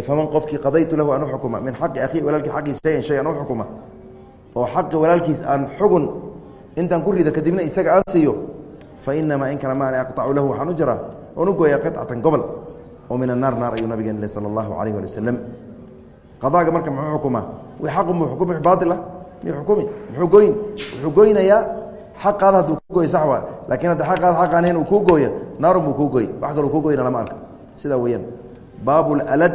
faman qofkii qadaytu lahu aan u xukuma min xaqi akhii walaalkii xaqiisa shayan shay aan u xukuma. Oo xaqi walaalkiis aan xugun intaan ku rido kadibna isaga aan siiyo fa inamaa in kale maana aqطacu lahu waxaan u jaraa oon u gooyaa qicatan gobol. Oo min annaar naar ayuu nabigeen le sala allahu alayh ali wasalam qadaaga marka muxuu xukumaa wi xaqu muu xukumi baatila mi xukumi? Muxuu goyn wuxuu goynayaa xaqaada hadduu ku gooyo sax waa laakiin hadda xaqaada xaqaan ahayn uu kuu gooyo naarun buu kuu gooy wax kaluu kuu goyna lama arka sidaa weeyaan. Baabu alad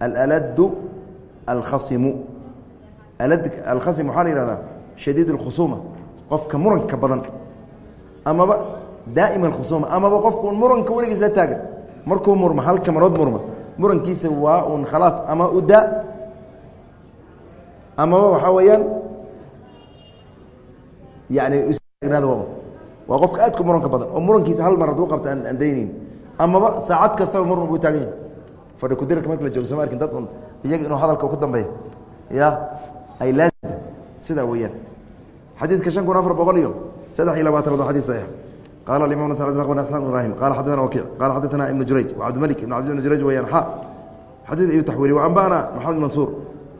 alaladu alkhasimu. Alkhasim waxaa la yihahdaa shadiid اlkhusuuma qofka muranka badan amaba daa'ima alkhusuuma amaba qofkuun muranka weligiis la taagan. Markuu murma halka marood murma murankiisa waa un khalaas ama u daa. Amaba waxaa weeyaan yani waa qofka aadka muranka badan oo murankiisa hal mar hadduu qabta aan daynayn amaba saacad kastaba marna ugu taagan yahi fadhi kudirka marka la joogo sooma arkin dad un iyaga inuu hadalka ku dambeeyo. Ya ay laazimta sidaa weeyaan. Xadiidka shan kun afar boqol iyo saddex iyo labaatan wado xadiis saxiix. Qaala alimam nasr bn xsan ibrahim qaala xaddaana wakiic qaala xaddatana ibnu jurayj wa cabdimalik ibn cabdi ibnu jurayj weeyaan xa xadiid ayuu taxwiiliy wa anba'ana maxamed mansuur.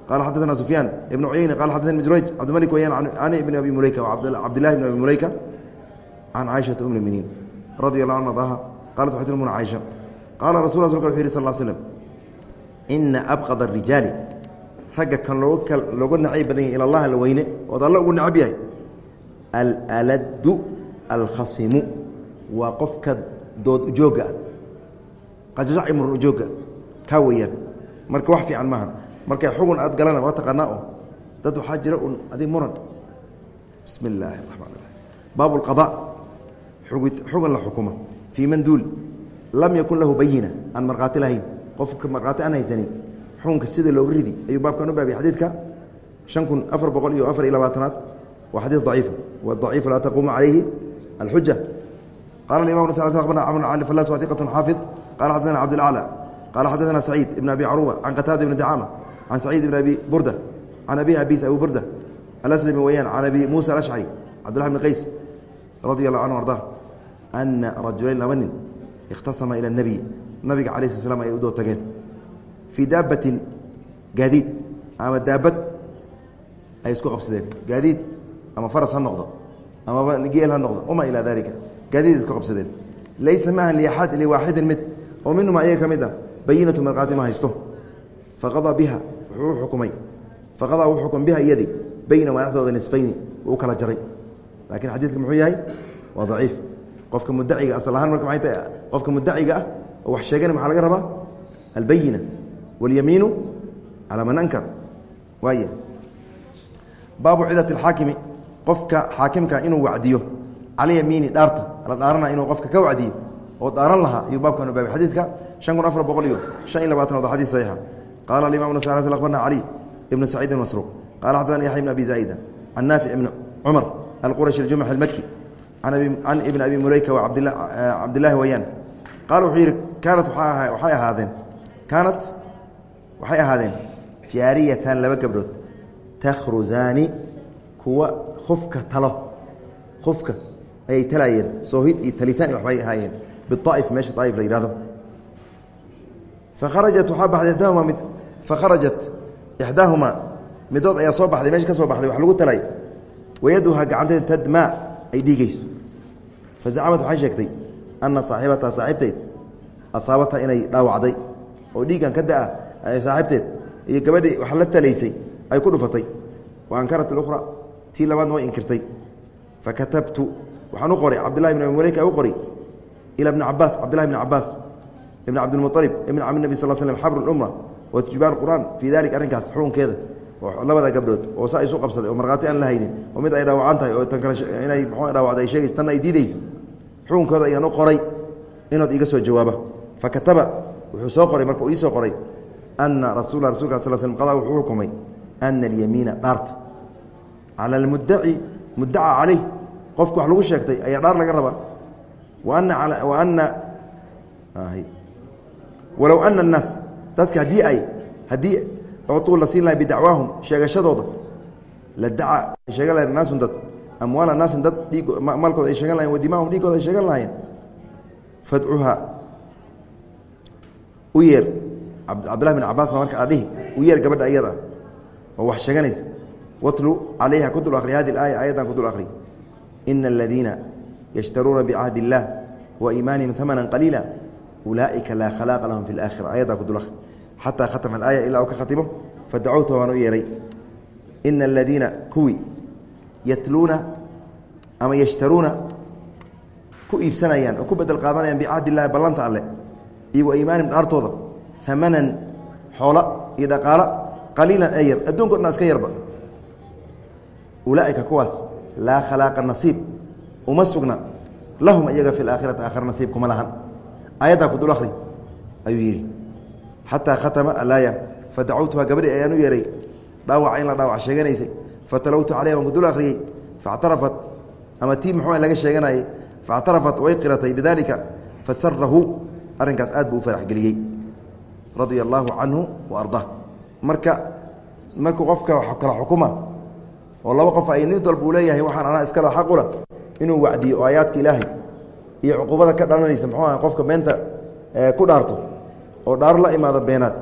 Qaala xaddatana sufyaan ibnu cuyeyne qala xaddatana ibnu jurayj cabdimalik weeyaan ani ibni abi muleyka cabdillahi ibn abi muleyka can caishata um lminiin radia allahu anha. adaha qalat waxay tilmuna caaisha qaala rasul rasulka wuxu yih sal l slm ina abqad الrijaali ragga kan looga nacayb badan yahy ila allah la weyne ood alla ugu nacab yahay alaladu alkhasimu waa qofka dood ujoogga ah qajajac imrun ujoogga kaa weeyaan marka wax fiican maaha markay xugun aad galana waa taqaanaa oo dad waxaa jira un adig muran bismi illaahi raxmaan raxiim baabu lqada xugun la xukuma fii man duul lam yakun lahu bayina aan markhaati lahayn qofka markhaati aan haysanin xukunka sida looga ridi ayuu baabkan u baabiyay xadiidka shan kun afar boqol iyo afar iyo labaatanaad waa xadiid daciifa wadaciifu laa taquumu calayhi alxuja qala imam bna cali falas wa iqat xaafid qala xadana cabdilaclى qala xadana saciid ibn abi caruba can qataada ibni dacama can saciid ibn abi burda can abi abis abu burda alaslami weyaan can abi muusa alashcari cabdillahi bni qays radi allahu canhu arda ana rajulayn laba nin ikhtasama ila اnebiy nabiga cala sl slam ay u doo tageen fii daabatin gaadiid ama daabad ay isku qabsadeen gaadiid ama faras ha noqdo amaba geel ha noqdo uma ilaa dalika gaadiid isku qabsadeen laysa maaha liwaaxidin mid oo minhuma ayaga ka mid ah bayinatu markhaati ma haysto faqadaa biha wuxuu xukumay faqadaa wuu xukum biha iyadii baynama dhexdooda nisfayni wuu kala jaray laakiin xadiidka muxuu yahay waa daciif qofka mudaciga asal ahaan marka maay tahay qofka mudaciga ah oo wax sheegana maxaa laga rabaa? Albayina waاlyamiinu calaa man ankar. Waaya baabu cidat اxaakimi qofka xaakimka inuu wacdiyo cala yamiini dhaarta la dhaarana inuu qofka ka wacdiyo oo dhaaran lahaa ayuu baabkan u baabay. Xadiidka shan kun afar boqol iyo shan iyo labaatanood xadis saxiixa. Qaala alimam nas abarna cali ibnu saciid masruuq qala xadana yaxya ibn abi zaa'ida can naafic ibni cumar alqurashi aljumax almaki can ibni abi muleyka wa cabdillaahi wayaan qaala wuxuu yidhi kaanat waxay ahaadeen kaanat waxay ahaadeen jaariyatan laba gabdhood takhruzaani kuwa khufka talo khufka ayay talaayeen soohid iyo talitaan iyo waxbay ahaayeen biaa'if meesha aa'if la yidhahdo fakharajat waxaa baxday ixdaahuma mid fakharajat ixdaahumaa midood ayaa soo baxday meesha ka soo baxday wax lagu talay wayaduhaa gacanteeda tadmaa ay dhiigayso fazacamad waxay sheegtay ana saaxiibataha saaxiibteed asaabata inay dhaawacday oo dhiiggan ka da'a saaxiibteed iyo gabadhii wax la talaysay ay ku dhufatay wa ankarat اlukhra tii labaadna way inkirtay fakatabtu waxaan u qoray cabdillahi bn abi maleyka u qori ila bni cabaas cabdillahi bni cabaas ibn cabdilmualib ibn cami nebi sal slm xabr lumma wa tujbaar qur'aan fii dalik arrinkaas xukunkeeda labada gabdhood oo saa isu qabsaday oo markhaati aan la haynin oo mid ay dhaawacaan tahay oo tan kale inay mxuu dhaawacda ay sheegayso tanna ay diideyso xukunkooda ayaan u qoray inood iiga soo jawaaba fakataba wuxuu soo qoray marka uu ii soo qoray ana rasuula rasulka sal slm qadaa wuxuu xukumay ana alyamiina dhaarta. Cala almuddaci muddaca caleyh qofki wax lagu sheegtay ayaa dhaar laga rabaa. Wa ana walow ana annaas dadka haddii ay haddii cutuu la siin laha bidacwaahum sheegashadooda. Ladaca ay sheegan lahayen naasun dad. Amwaala naasin dad maalkooda ay sheegan lahayen wadimaahum dhiigooda ay sheegan lahayen fadcuhaa u yeer. Cabdillahi bin cabaas marka adhihi u yeer gabadha iyada oo wax sheeganaysa. Watlu calayha ku dul akhri hadi alaaya ayadan ku dul akhri. Ina aladiina yashtaruuna bicahdi اllah wa iimaanihim hamanan qaliila ulaa'ika laa khalaaqa lahum fi اlaakhira ayadaa ku dul akhri xataa khatama alaaya ilaa u ka khatimo fadacowta waan u yeehay ina aladiina kuwii yatluuna ama yashtaruuna ku iibsanayaan oo ku bedel qaadanayaan bicahdi illahi ballanta alle iyo wa iimaanihim dhaartooda amanan xoola iyo dhaqaalo qaliilan ee yar adduunko dhan iska yarba. Ulaaئika kuwaas laa khalaaqa nasiib uma sugna lahum iyaga fi اlaakhirati aakhira nasiib kuma lahan. Ayaddaa ku dul akhri ayuu yidhi xataa khatama alaaya fadacawtuhaa gabadhii ayaan u yeehay dhaawaca in la dhaawac sheeganaysay. Fatalowtu calayha waan ku dul akhriyey faاctarafat ama tii muxuu laga sheeganayay faاctarafat way qiratay bidalika fasarahu arrinkaas aad buu u faraxgeliyey radia allaahu canhu wa ardaa marka markuu qofka kala xukuma oo laba qof ay nin walba uu leeyahay waxaan anaa iskala xaqula inuu wacdiyo oo aayaadka ilaahay iyo cuqubada ka dhalanaysa muxuu aha qofka beenta ku dhaarto oo dhaar la imaado beenaad.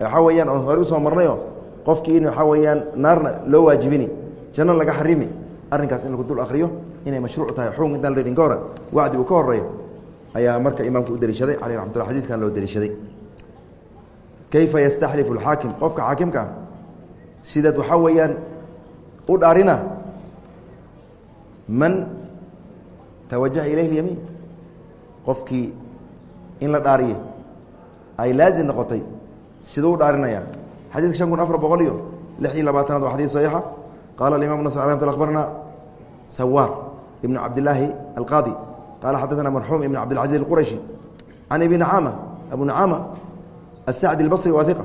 Waxaa weeyaan oon hore u soo marnayo qofkii in waxaa weeyaan naarna loo waajibini janno laga xarimi arrinkaas in lagu dul akhriyo inay mashruuc tahay xukun intaan ledinka hore wacdi uu ka horeeyo ayaa marka imaamku u deliishaday cali raxmatullah xadiidkan loo deliishaday. Kayfa yastaxlifu alxaakim? Qofka xaakimka ah sidaad waxaa weeyaan u dhaarina man tawajaha ilayhi اlyamiin qofkii in la dhaariye ay laazim noqotay. Siduu u dhaarinaya. Xadiidka shan kun afar boqol iyo lix iyo labaatanaad waa xadiid saxiixa. Qaala alimam nas akhbarna sawaar ibnu cabdilaahi alqaadi. Qaala xadana marxuum ibn cabdilcaziz alqurashi can abi nacaama abu nacaama asacdi albasri waa iqa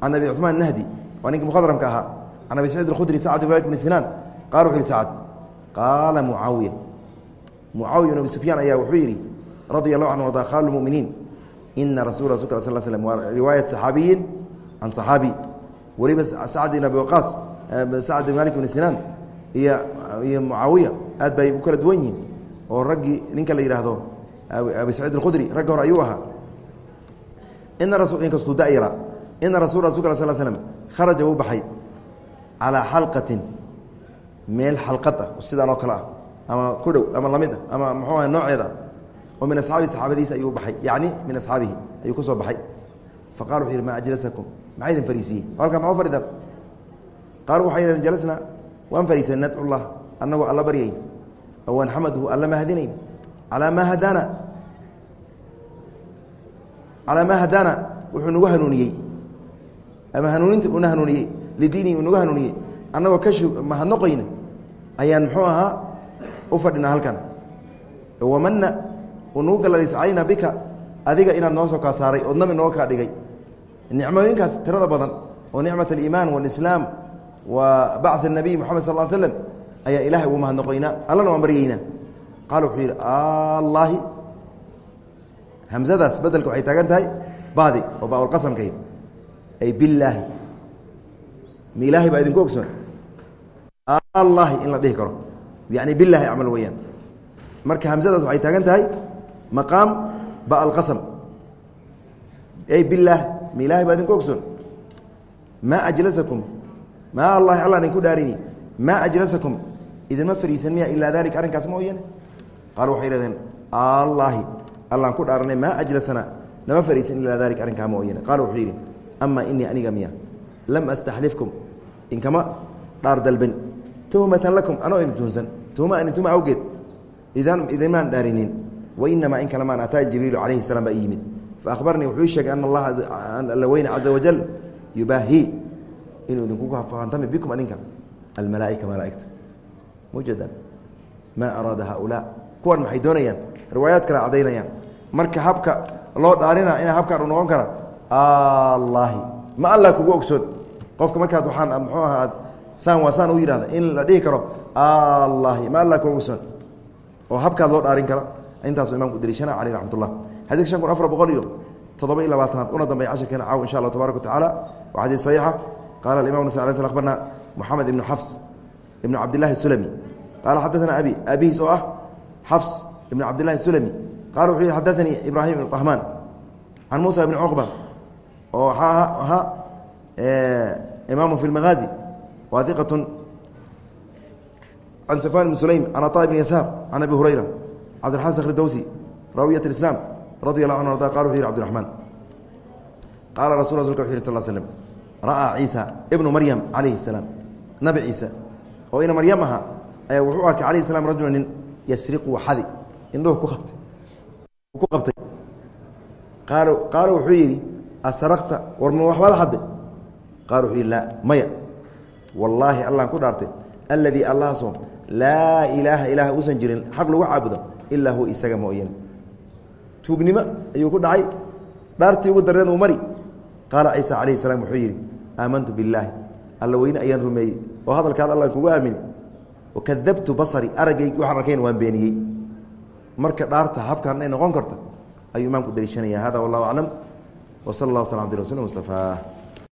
can abi cumaan nahdi waa ninkii mukhadramka ahaa. Can abi saciid alkhudri sacd walayd bn sinaan qaala wuxu yihi sacad qaala mucaawiya. Mucaawiya bn sufyaan ayaa wuxuu yidhi radia allahu canhu arda khaalu muminiin ina rasul rasulka sal slm waa riwaayat saxaabiyin can saxaabi weliba sacd ibn abi waqaas sacd ibn malik ibn sinaan iyo iyo mucaawiya aad bay u kala duwan yihiin oo raggii ninka la yidhaahdo abi saciid alkhudri ragga hore ayuu ahaa. Inkastuu dayra ina rasul rasulka sal slm kharaja wuu baxay calaa xalqatin meel xalqad ah sidaan oo kale ah ama ku dhow ama la mid ah ama muxuu aha nooceeda oo min asxaabihi saxaabadiisa ayuu baxay. Yacni min asxaabihi ayuu ku soo baxay. Faqala wuxu yidhi maa ajlasakum? Maxaa idin fariisiiyey halkaa maxuu fadhidan qaalu waxay yidhaheen jalasna waan fariisan nadcu llah annagoo alla baryayn oo wanxamaduhu alla mahadinayn calaa maa hadaana. Calaa maa hadaana wuxuu nagu hanuuniyey. Ama hanuuninta una hanuuniyey. Lidiinihi uu nagu hanuuniyey. Annagoo ka mahadnoqayna ayaan muxuu ahaa u fadhinaa halkan. Wamana unuugalaliscayna bika adiga inaad noo soo kaa saaray oo nabi noo kaa dhigay. Nicmooyinkaas tirada badan oo nicmat aliimaan waalislaam wa bacd الnabiy moxamed sal slem ayaa ilahay ugu mahadnoqoynaa allana waan baryaynaa. Qaal wuxuu yidhi allaahi hamsadaas bedelka waxay taagan tahay badi oo baalqasamkayd ay bilaahi mi ilaahay baa idinku ogsoon. Allaahi in la dhihi karo. Yani bilaahi camal weyaan marka hamsadaas waxay taagan tahay maqaam baalqasam ey bilaah ma ilahay baa idinku ogsoon. Maa ajlasakum maa allahi alla idinku dhaarini maa ajlasakum idinma fariisan miya ilaa dalika arrinkaas mooyane qaalu waxay ihahdeen allaahi allaan ku dhaaranay maa ajlasana nama fariisan ilaa dalika arrinkaa mooyane qaala wuxuu yidhi amaa inii aniga miya lam astaxlifkum inkama dhaar dalban tuhmatan lakum anoo idin tuunsan tuhma an tuma awgeed. Idan idinmaan dhaarinin wainamaa in kalamaan ataa jibriilu calayhi salam baa ii yimid faahbarnii wuxuu sheegay ana allaha alla caza wajal yubaahii inuu idinku faantami bikum adinka almalaaika malaaigta mujada maa araada haaulaa kuwan maxay doonayaan riwaayaad kale cadaynayaan marka habka loo dhaarina inaa habkaan u noqon kara allaahi ma alla kugu ogsoon qofka markaad waaan mxuu aha aad saan waa saan u yidhahda in la dhihi karo allaahi ma alla kugu ogsoon oo habkaad loo dhaarin kara intaasu imamku daliishana caleyh raxmat ullah xadidka shan kun afar boqol iyo toddoba iyo labaatanaad. Una dambey cashirkeena caaw insha allah tabarak wa tacaala waa xadiis saxiixa. Qaala alimam nas ala abarna moxamed ibnu xafs ibnu cabdillahi sulami. Qaala xadaana abi abihiis oo ah xafs ibnu cabdillahi sulami. Qala wuxuu yihi xadaanii ibraahim ibnu طahmaan can muusa ibni cuqba oo waxaa ahaa imaamu fi lmagaazi waa iqat can safan ibn sulaym can aطa ibn yasaar can abi hurayra cabdiraxman skhr dowsi raawiyat islaam radi anu arda qala wuxu yihi cbdiraxmaan qaala rasul rasulka wuxu yih sal slm ra'aa ciisa ibnu maryam calayhi salaam nabi ciise oo ina maryam aha ayaa wuxuu arkay calayhi salam rajula nin yasriqu xadi indhuhu ku qabtay ku qabtay. Qaal qaala wuxuu yidhi asraqta war ma waxbaad xadde qaala wuxuu yidhi laa maya wallaahi allaan ku dhaartay alladii allahaasoo laa ilaaha ilaah uusan jirin xaq lagu caabudo ilaa huwa isaga mooyane tuugnimo ayuu ku dhacay. Dhaartii ugu dareed uu mari. Qaala ciisa calayhi salaam wuxuu yidhi aamantu billaahi. Alla weyne ayaan rumeeyey. Oo hadalkaad alla kugu aamini. Wakadabtu basari araggaygi waxaan arkayn waan beeniyey. Marka dhaarta habkan ay noqon karta ayuu imaamku daliishanaya hada wallahu aclam. W sal allah wasl abdi rasul mustafaa